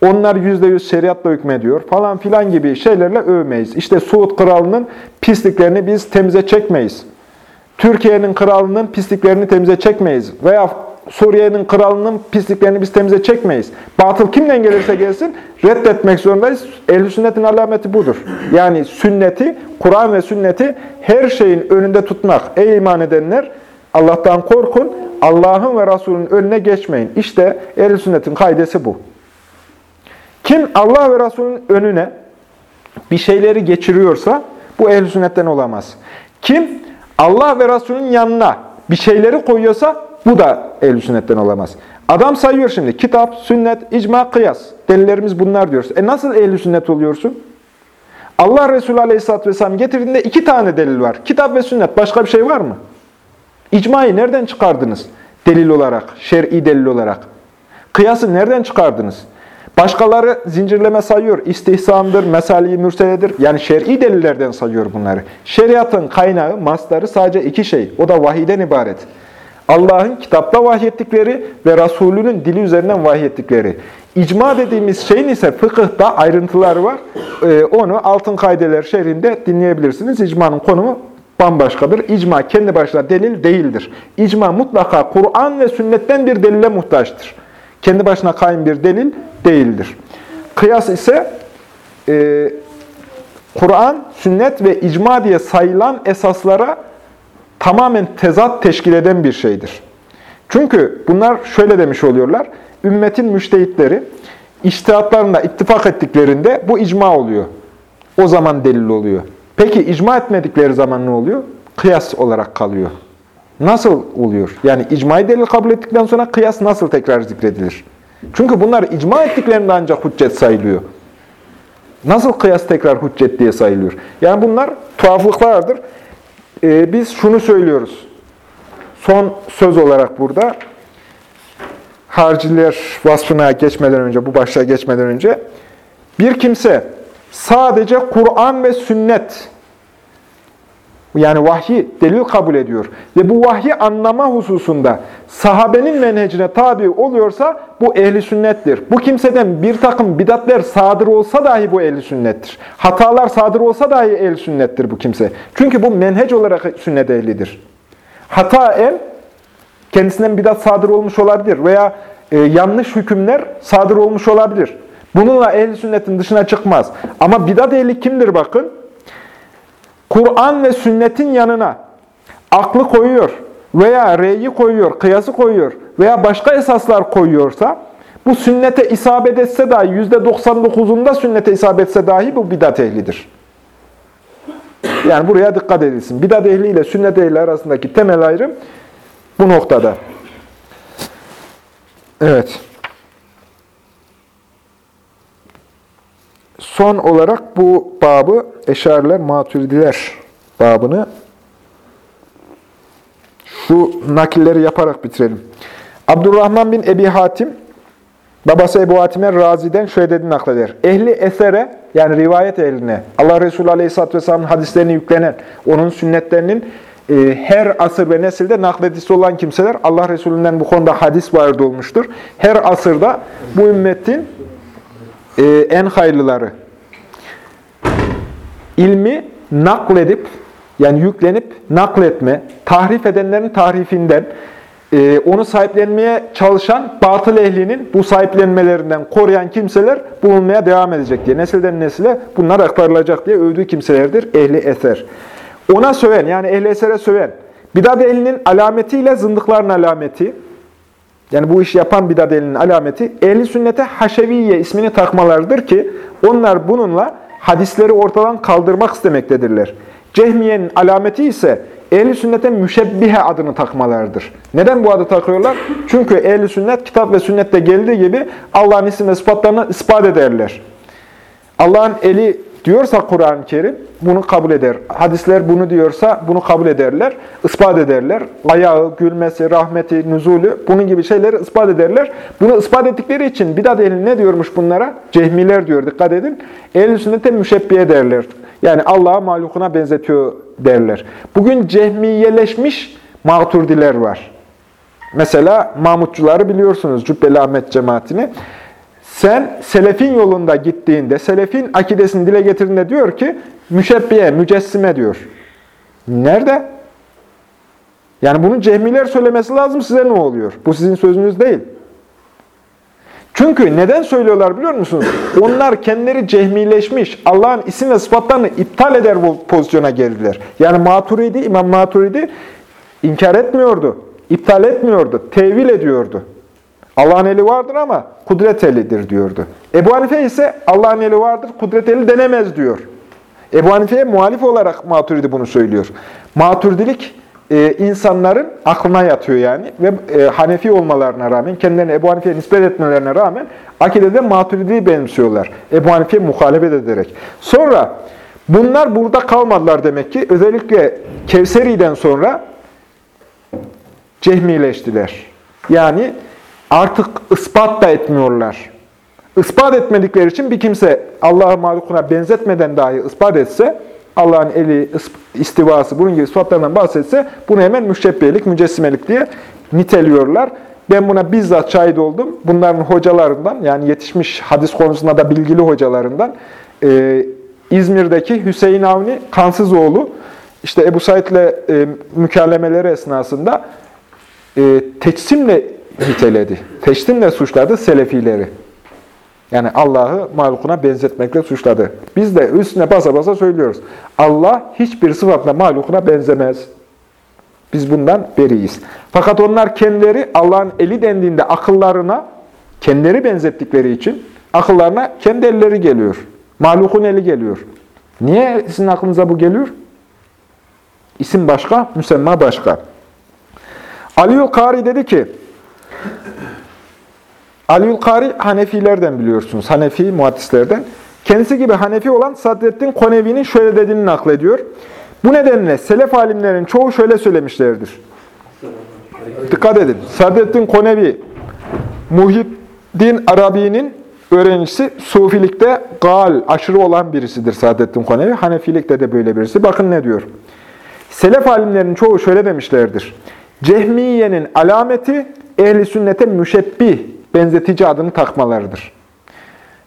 onlar yüzde yüz şeriatla hükmediyor falan filan gibi şeylerle övmeyiz. İşte Suud kralının pisliklerini biz temize çekmeyiz. Türkiye'nin kralının pisliklerini temize çekmeyiz. Veya Suriye'nin kralının pisliklerini biz temize çekmeyiz. Batıl kimden gelirse gelsin reddetmek zorundayız. Ehl-i sünnetin alameti budur. Yani sünneti, Kur'an ve sünneti her şeyin önünde tutmak. Ey iman edenler Allah'tan korkun, Allah'ın ve Resulünün önüne geçmeyin. İşte ehl sünnetin kaidesi bu. Kim Allah ve Resulünün önüne bir şeyleri geçiriyorsa bu ehl sünnetten olamaz. Kim Allah ve Resulünün yanına bir şeyleri koyuyorsa bu da ehl sünnetten olamaz. Adam sayıyor şimdi kitap, sünnet, icma, kıyas. Delillerimiz bunlar diyoruz. E nasıl ehl sünnet oluyorsun? Allah Resulü Aleyhisselatü Vesselam getirdiğinde iki tane delil var. Kitap ve sünnet. Başka bir şey var mı? İcmayı nereden çıkardınız? Delil olarak, şer'i delil olarak. Kıyası nereden çıkardınız? Başkaları zincirleme sayıyor. İstihsamdır, mesali mürseledir. Yani şer'i delillerden sayıyor bunları. Şeriatın kaynağı, masları sadece iki şey. O da vahiden ibaret. Allah'ın kitapta vahyettikleri ve Resulünün dili üzerinden vahyettikleri. İcma dediğimiz şeyin ise fıkıhta ayrıntıları var. Ee, onu altın kaydeler şerinde dinleyebilirsiniz. İcmanın konumu bambaşkadır. İcma kendi başına delil değildir. İcma mutlaka Kur'an ve sünnetten bir delile muhtaçtır. Kendi başına kayın bir delil değildir. Kıyas ise e, Kur'an, sünnet ve icma diye sayılan esaslara tamamen tezat teşkil eden bir şeydir. Çünkü bunlar şöyle demiş oluyorlar. Ümmetin müştehitleri iştihatlarında ittifak ettiklerinde bu icma oluyor. O zaman delil oluyor. Peki icma etmedikleri zaman ne oluyor? Kıyas olarak kalıyor. Nasıl oluyor? Yani icmayı delil kabul ettikten sonra kıyas nasıl tekrar zikredilir? Çünkü bunlar icma ettiklerinde ancak hüccet sayılıyor. Nasıl kıyas tekrar hüccet diye sayılıyor? Yani bunlar tuhaflıklardır. Ee, biz şunu söylüyoruz. Son söz olarak burada harciler vasfına geçmeden önce, bu başlığa geçmeden önce bir kimse sadece Kur'an ve sünnet yani vahyi delil kabul ediyor ve bu vahyi anlama hususunda sahabenin menhecine tabi oluyorsa bu ehli sünnettir. Bu kimseden bir takım bidatler sadır olsa dahi bu ehli sünnettir. Hatalar sadır olsa dahi ehli sünnettir bu kimse. Çünkü bu menhec olarak sünnet ehlidir. Hata el kendisinden bidat sadır olmuş olabilir veya e, yanlış hükümler sadır olmuş olabilir. Bununla ehl sünnetin dışına çıkmaz. Ama bidat ehli kimdir bakın? Kur'an ve sünnetin yanına aklı koyuyor veya reyi koyuyor, kıyası koyuyor veya başka esaslar koyuyorsa bu sünnete isabet etse dahi %99'unda sünnete isabet etse dahi bu bidat ehlidir. Yani buraya dikkat edilsin. Bidat ehli ile sünnet ehli arasındaki temel ayrım bu noktada. Evet. Son olarak bu babı Eşariler, Maturidiler babını şu nakilleri yaparak bitirelim. Abdurrahman bin Ebi Hatim, babası Ebu Hatim'e Razi'den şöyle dediğini nakleder. Ehli esere, yani rivayet ehline, Allah Resulü Aleyhisselatü Vesselam'ın hadislerini yüklenen, onun sünnetlerinin e, her asır ve nesilde nakledisi olan kimseler, Allah Resulü'nden bu konuda hadis vardı olmuştur. Her asırda bu ümmetin e, en hayırlıları. İlmi nakledip, yani yüklenip nakletme, tahrif edenlerin tahrifinden, e, onu sahiplenmeye çalışan batıl ehlinin bu sahiplenmelerinden koruyan kimseler bulunmaya devam edecek diye. Nesilden nesile bunlar aktarılacak diye övdüğü kimselerdir ehli eser. Ona söven, yani ehli esere söven, bidat ehlinin alametiyle zındıkların alameti, yani bu işi yapan bidat elinin alameti ehli sünnete haşeviye ismini takmalarıdır ki onlar bununla hadisleri ortadan kaldırmak istemektedirler. Cehmiye'nin alameti ise ehl sünnete müşebbihe adını takmalarıdır. Neden bu adı takıyorlar? Çünkü ehl sünnet kitap ve sünnette geldiği gibi Allah'ın isim ve sıfatlarını ispat ederler. Allah'ın eli diyorsa Kur'an-ı Kerim bunu kabul eder. Hadisler bunu diyorsa bunu kabul ederler, ispat ederler. Ayağı, gülmesi, rahmeti, nüzulü bunun gibi şeyleri ispat ederler. Bunu ispat ettikleri için bidat ehli ne diyormuş bunlara? Cehmiler diyor dikkat edin. Ehl-i sünnete müşebbiye derler. Yani Allah'a mahlukuna benzetiyor derler. Bugün cehmiyeleşmiş mağturdiler var. Mesela Mahmutçuları biliyorsunuz Cübbeli Ahmet cemaatini. Sen selefin yolunda gittiğinde, selefin akidesini dile getirdiğinde diyor ki, müşebbiye, mücessime diyor. Nerede? Yani bunu cehmiler söylemesi lazım, size ne oluyor? Bu sizin sözünüz değil. Çünkü neden söylüyorlar biliyor musunuz? Onlar kendileri cehmileşmiş, Allah'ın isim ve sıfatlarını iptal eder bu pozisyona geldiler. Yani Maturidi, İmam Maturidi inkar etmiyordu, iptal etmiyordu, tevil ediyordu. Allah'ın eli vardır ama kudret elidir diyordu. Ebu Hanife ise Allah'ın eli vardır, kudret eli denemez diyor. Ebu Hanife'ye muhalif olarak Maturidi bunu söylüyor. Maturidilik e, insanların aklına yatıyor yani ve e, Hanefi olmalarına rağmen, kendilerini Ebu Hanife'ye nispet etmelerine rağmen akidede Maturidi'yi benimsiyorlar. Ebu Hanife'ye muhalefet ederek. Sonra bunlar burada kalmadılar demek ki. Özellikle Kevseri'den sonra cehmileştiler. Yani artık ispat da etmiyorlar. Ispat etmedikleri için bir kimse Allah'ı mahlukuna benzetmeden dahi ispat etse, Allah'ın eli, istivası, bunun gibi sıfatlarından bahsetse, bunu hemen müşebbiyelik, mücessimelik diye niteliyorlar. Ben buna bizzat şahit oldum. Bunların hocalarından, yani yetişmiş hadis konusunda da bilgili hocalarından, e, İzmir'deki Hüseyin Avni Kansızoğlu, işte Ebu Said'le e, mükerlemeleri esnasında e, teçsimle niteledi. Teçhimle suçladı Selefileri. Yani Allah'ı mahlukuna benzetmekle suçladı. Biz de üstüne basa basa söylüyoruz. Allah hiçbir sıfatla mahlukuna benzemez. Biz bundan beriyiz. Fakat onlar kendileri Allah'ın eli dendiğinde akıllarına kendileri benzettikleri için akıllarına kendi elleri geliyor. Mahlukun eli geliyor. Niye sizin aklınıza bu geliyor? İsim başka, müsemma başka. Aliül Kari dedi ki, Aliül Kari Hanefilerden biliyorsunuz. Hanefi muhaddislerden. Kendisi gibi Hanefi olan Sadreddin Konevi'nin şöyle dediğini naklediyor. Bu nedenle selef alimlerin çoğu şöyle söylemişlerdir. Dikkat edin. Sadreddin Konevi, Muhyiddin Arabi'nin öğrencisi Sufilikte gal, aşırı olan birisidir Sadreddin Konevi. Hanefilikte de böyle birisi. Bakın ne diyor. Selef alimlerin çoğu şöyle demişlerdir. Cehmiye'nin alameti ehli sünnete müşebbih, benzetici adını takmalarıdır.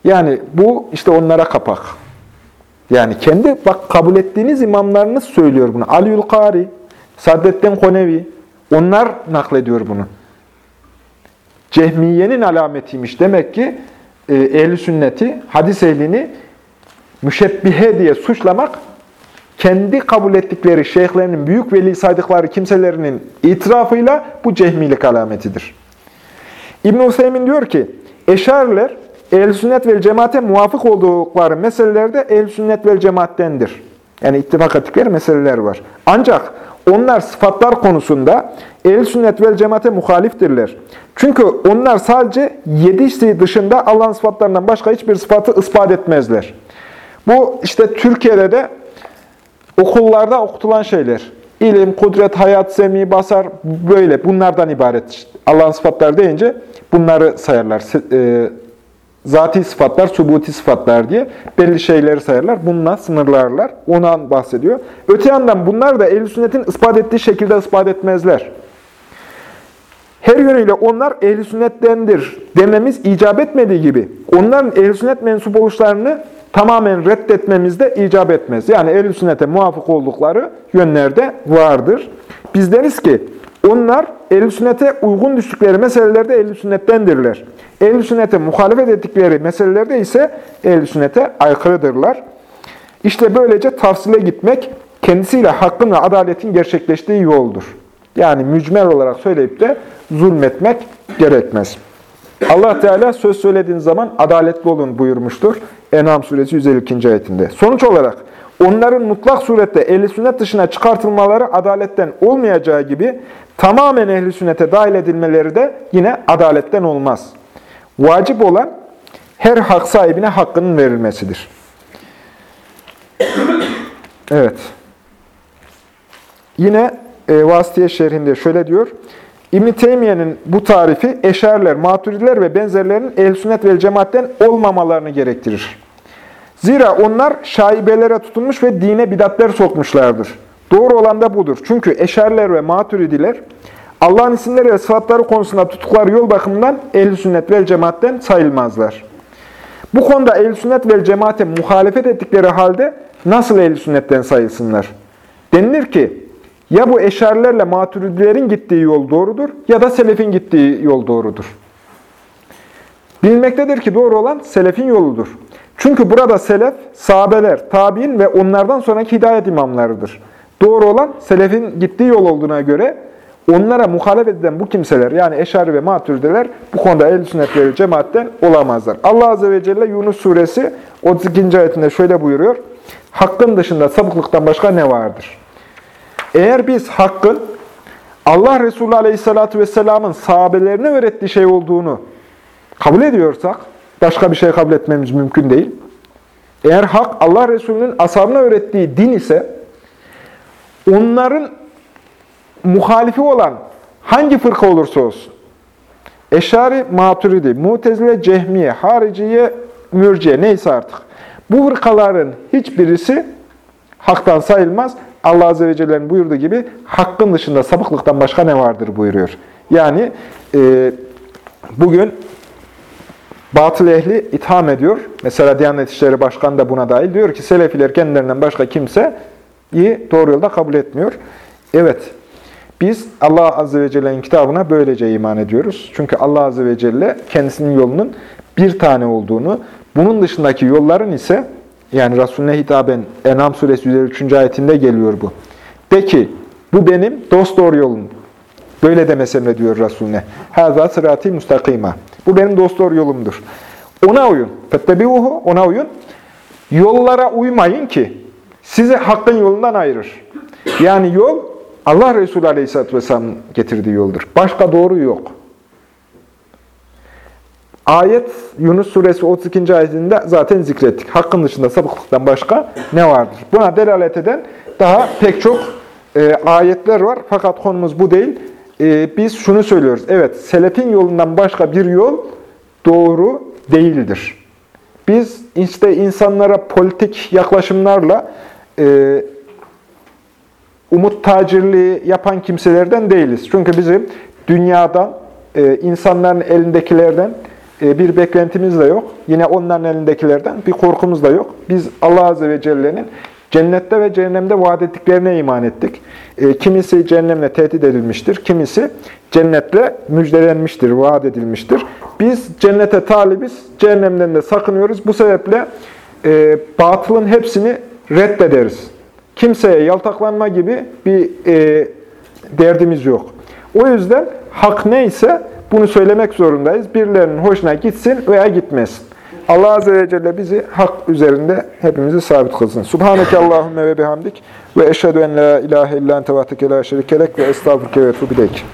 Yani bu işte onlara kapak. Yani kendi bak kabul ettiğiniz imamlarınız söylüyor bunu. Aliül Kari, Saddettin Konevi, onlar naklediyor bunu. Cehmiye'nin alametiymiş. Demek ki e, ehli sünneti, hadis ehlini müşebbihe diye suçlamak kendi kabul ettikleri şeyhlerinin büyük veli saydıkları kimselerinin itirafıyla bu cehmilik alametidir. İbn-i Hüseyin diyor ki, Eşariler ehl sünnet ve cemaate muvafık oldukları meselelerde ehl sünnet ve cemaattendir. Yani ittifak ettikleri meseleler var. Ancak onlar sıfatlar konusunda ehl sünnet ve cemaate muhaliftirler. Çünkü onlar sadece yedi dışında Allah'ın sıfatlarından başka hiçbir sıfatı ispat etmezler. Bu işte Türkiye'de de okullarda okutulan şeyler. İlim, kudret, hayat, semi, basar böyle bunlardan ibaret. Allah'ın sıfatları deyince bunları sayarlar. E, zati sıfatlar, subuti sıfatlar diye belli şeyleri sayarlar. Bununla sınırlarlar. Ondan bahsediyor. Öte yandan bunlar da ehl sünnetin ispat ettiği şekilde ispat etmezler. Her yönüyle onlar ehl sünnettendir dememiz icap etmediği gibi onların ehl sünnet mensup oluşlarını tamamen reddetmemiz de icap etmez. Yani ehl sünnete muvafık oldukları yönlerde vardır. Biz deriz ki onlar ehl sünnete uygun düştükleri meselelerde ehl sünnettendirler. ehl sünnete muhalefet ettikleri meselelerde ise ehl sünnete aykırıdırlar. İşte böylece tafsile gitmek kendisiyle hakkın ve adaletin gerçekleştiği yoldur. Yani mücmel olarak söyleyip de zulmetmek gerekmez. Allah Teala söz söylediğin zaman adaletli olun buyurmuştur. En'am suresi 152. ayetinde. Sonuç olarak onların mutlak surette ehl sünnet dışına çıkartılmaları adaletten olmayacağı gibi tamamen ehl sünnete dahil edilmeleri de yine adaletten olmaz. Vacip olan her hak sahibine hakkının verilmesidir. Evet. Yine e, Vasıtiye şerhinde şöyle diyor. İbn-i Teymiye'nin bu tarifi eşerler, maturidiler ve benzerlerinin ehl sünnet vel cemaatten olmamalarını gerektirir. Zira onlar şaibelere tutunmuş ve dine bidatler sokmuşlardır. Doğru olan da budur. Çünkü eşerler ve maturidiler Allah'ın isimleri ve sıfatları konusunda tuttukları yol bakımından ehl sünnet vel cemaatten sayılmazlar. Bu konuda ehl sünnet vel cemaate muhalefet ettikleri halde nasıl ehl sünnetten sayılsınlar? Denilir ki ya bu eşarilerle maturidilerin gittiği yol doğrudur ya da selefin gittiği yol doğrudur. Bilmektedir ki doğru olan selefin yoludur. Çünkü burada selef, sahabeler, tabi'in ve onlardan sonraki hidayet imamlarıdır. Doğru olan selefin gittiği yol olduğuna göre onlara muhalefet eden bu kimseler yani eşari ve maturideler bu konuda ehl sünnet ve cemaatten olamazlar. Allah Azze ve Celle Yunus suresi 32. ayetinde şöyle buyuruyor. Hakkın dışında sapıklıktan başka ne vardır? Eğer biz hakkın Allah Resulü Aleyhisselatü Vesselam'ın sahabelerine öğrettiği şey olduğunu kabul ediyorsak, başka bir şey kabul etmemiz mümkün değil. Eğer hak Allah Resulü'nün ashabına öğrettiği din ise, onların muhalifi olan hangi fırka olursa olsun, Eşari, Maturidi, Mutezile, Cehmiye, Hariciye, Mürciye neyse artık, bu fırkaların hiçbirisi haktan sayılmaz. Allah Azze ve Celle'nin buyurduğu gibi hakkın dışında sapıklıktan başka ne vardır buyuruyor. Yani e, bugün batıl ehli itham ediyor. Mesela Diyanet İşleri Başkanı da buna dahil. Diyor ki Selefiler kendilerinden başka kimseyi doğru yolda kabul etmiyor. Evet, biz Allah Azze ve Celle'nin kitabına böylece iman ediyoruz. Çünkü Allah Azze ve Celle kendisinin yolunun bir tane olduğunu, bunun dışındaki yolların ise yani Resulüne hitaben Enam suresi 153. ayetinde geliyor bu. De ki bu benim dost doğru yolum. Böyle demesem diyor Resulüne. Haza sırati mustakima. Bu benim dost doğru yolumdur. Ona uyun. Fettebiuhu ona uyun. Yollara uymayın ki sizi hakkın yolundan ayırır. Yani yol Allah Resulü Aleyhisselatü Vesselam'ın getirdiği yoldur. Başka doğru yok. Ayet Yunus suresi 32. ayetinde zaten zikrettik. Hakkın dışında sapıklıktan başka ne vardır? Buna delalet eden daha pek çok e, ayetler var. Fakat konumuz bu değil. E, biz şunu söylüyoruz. Evet, selefin yolundan başka bir yol doğru değildir. Biz işte insanlara politik yaklaşımlarla e, umut tacirliği yapan kimselerden değiliz. Çünkü bizim dünyadan, e, insanların elindekilerden, bir beklentimiz de yok. Yine onların elindekilerden bir korkumuz da yok. Biz Allah Azze ve Celle'nin cennette ve cehennemde vaat ettiklerine iman ettik. E, kimisi cehennemle tehdit edilmiştir, kimisi cennetle müjdelenmiştir, vaat edilmiştir. Biz cennete talibiz, cehennemden de sakınıyoruz. Bu sebeple e, batılın hepsini reddederiz. Kimseye yaltaklanma gibi bir e, derdimiz yok. O yüzden hak neyse bunu söylemek zorundayız. Birilerinin hoşuna gitsin veya gitmesin. Allah Azze ve Celle bizi hak üzerinde hepimizi sabit kılsın. Subhaneke Allahümme ve bihamdik ve eşhedü en la ilahe illa ente vahdeke la şerikelek ve estağfurke ve tubilek.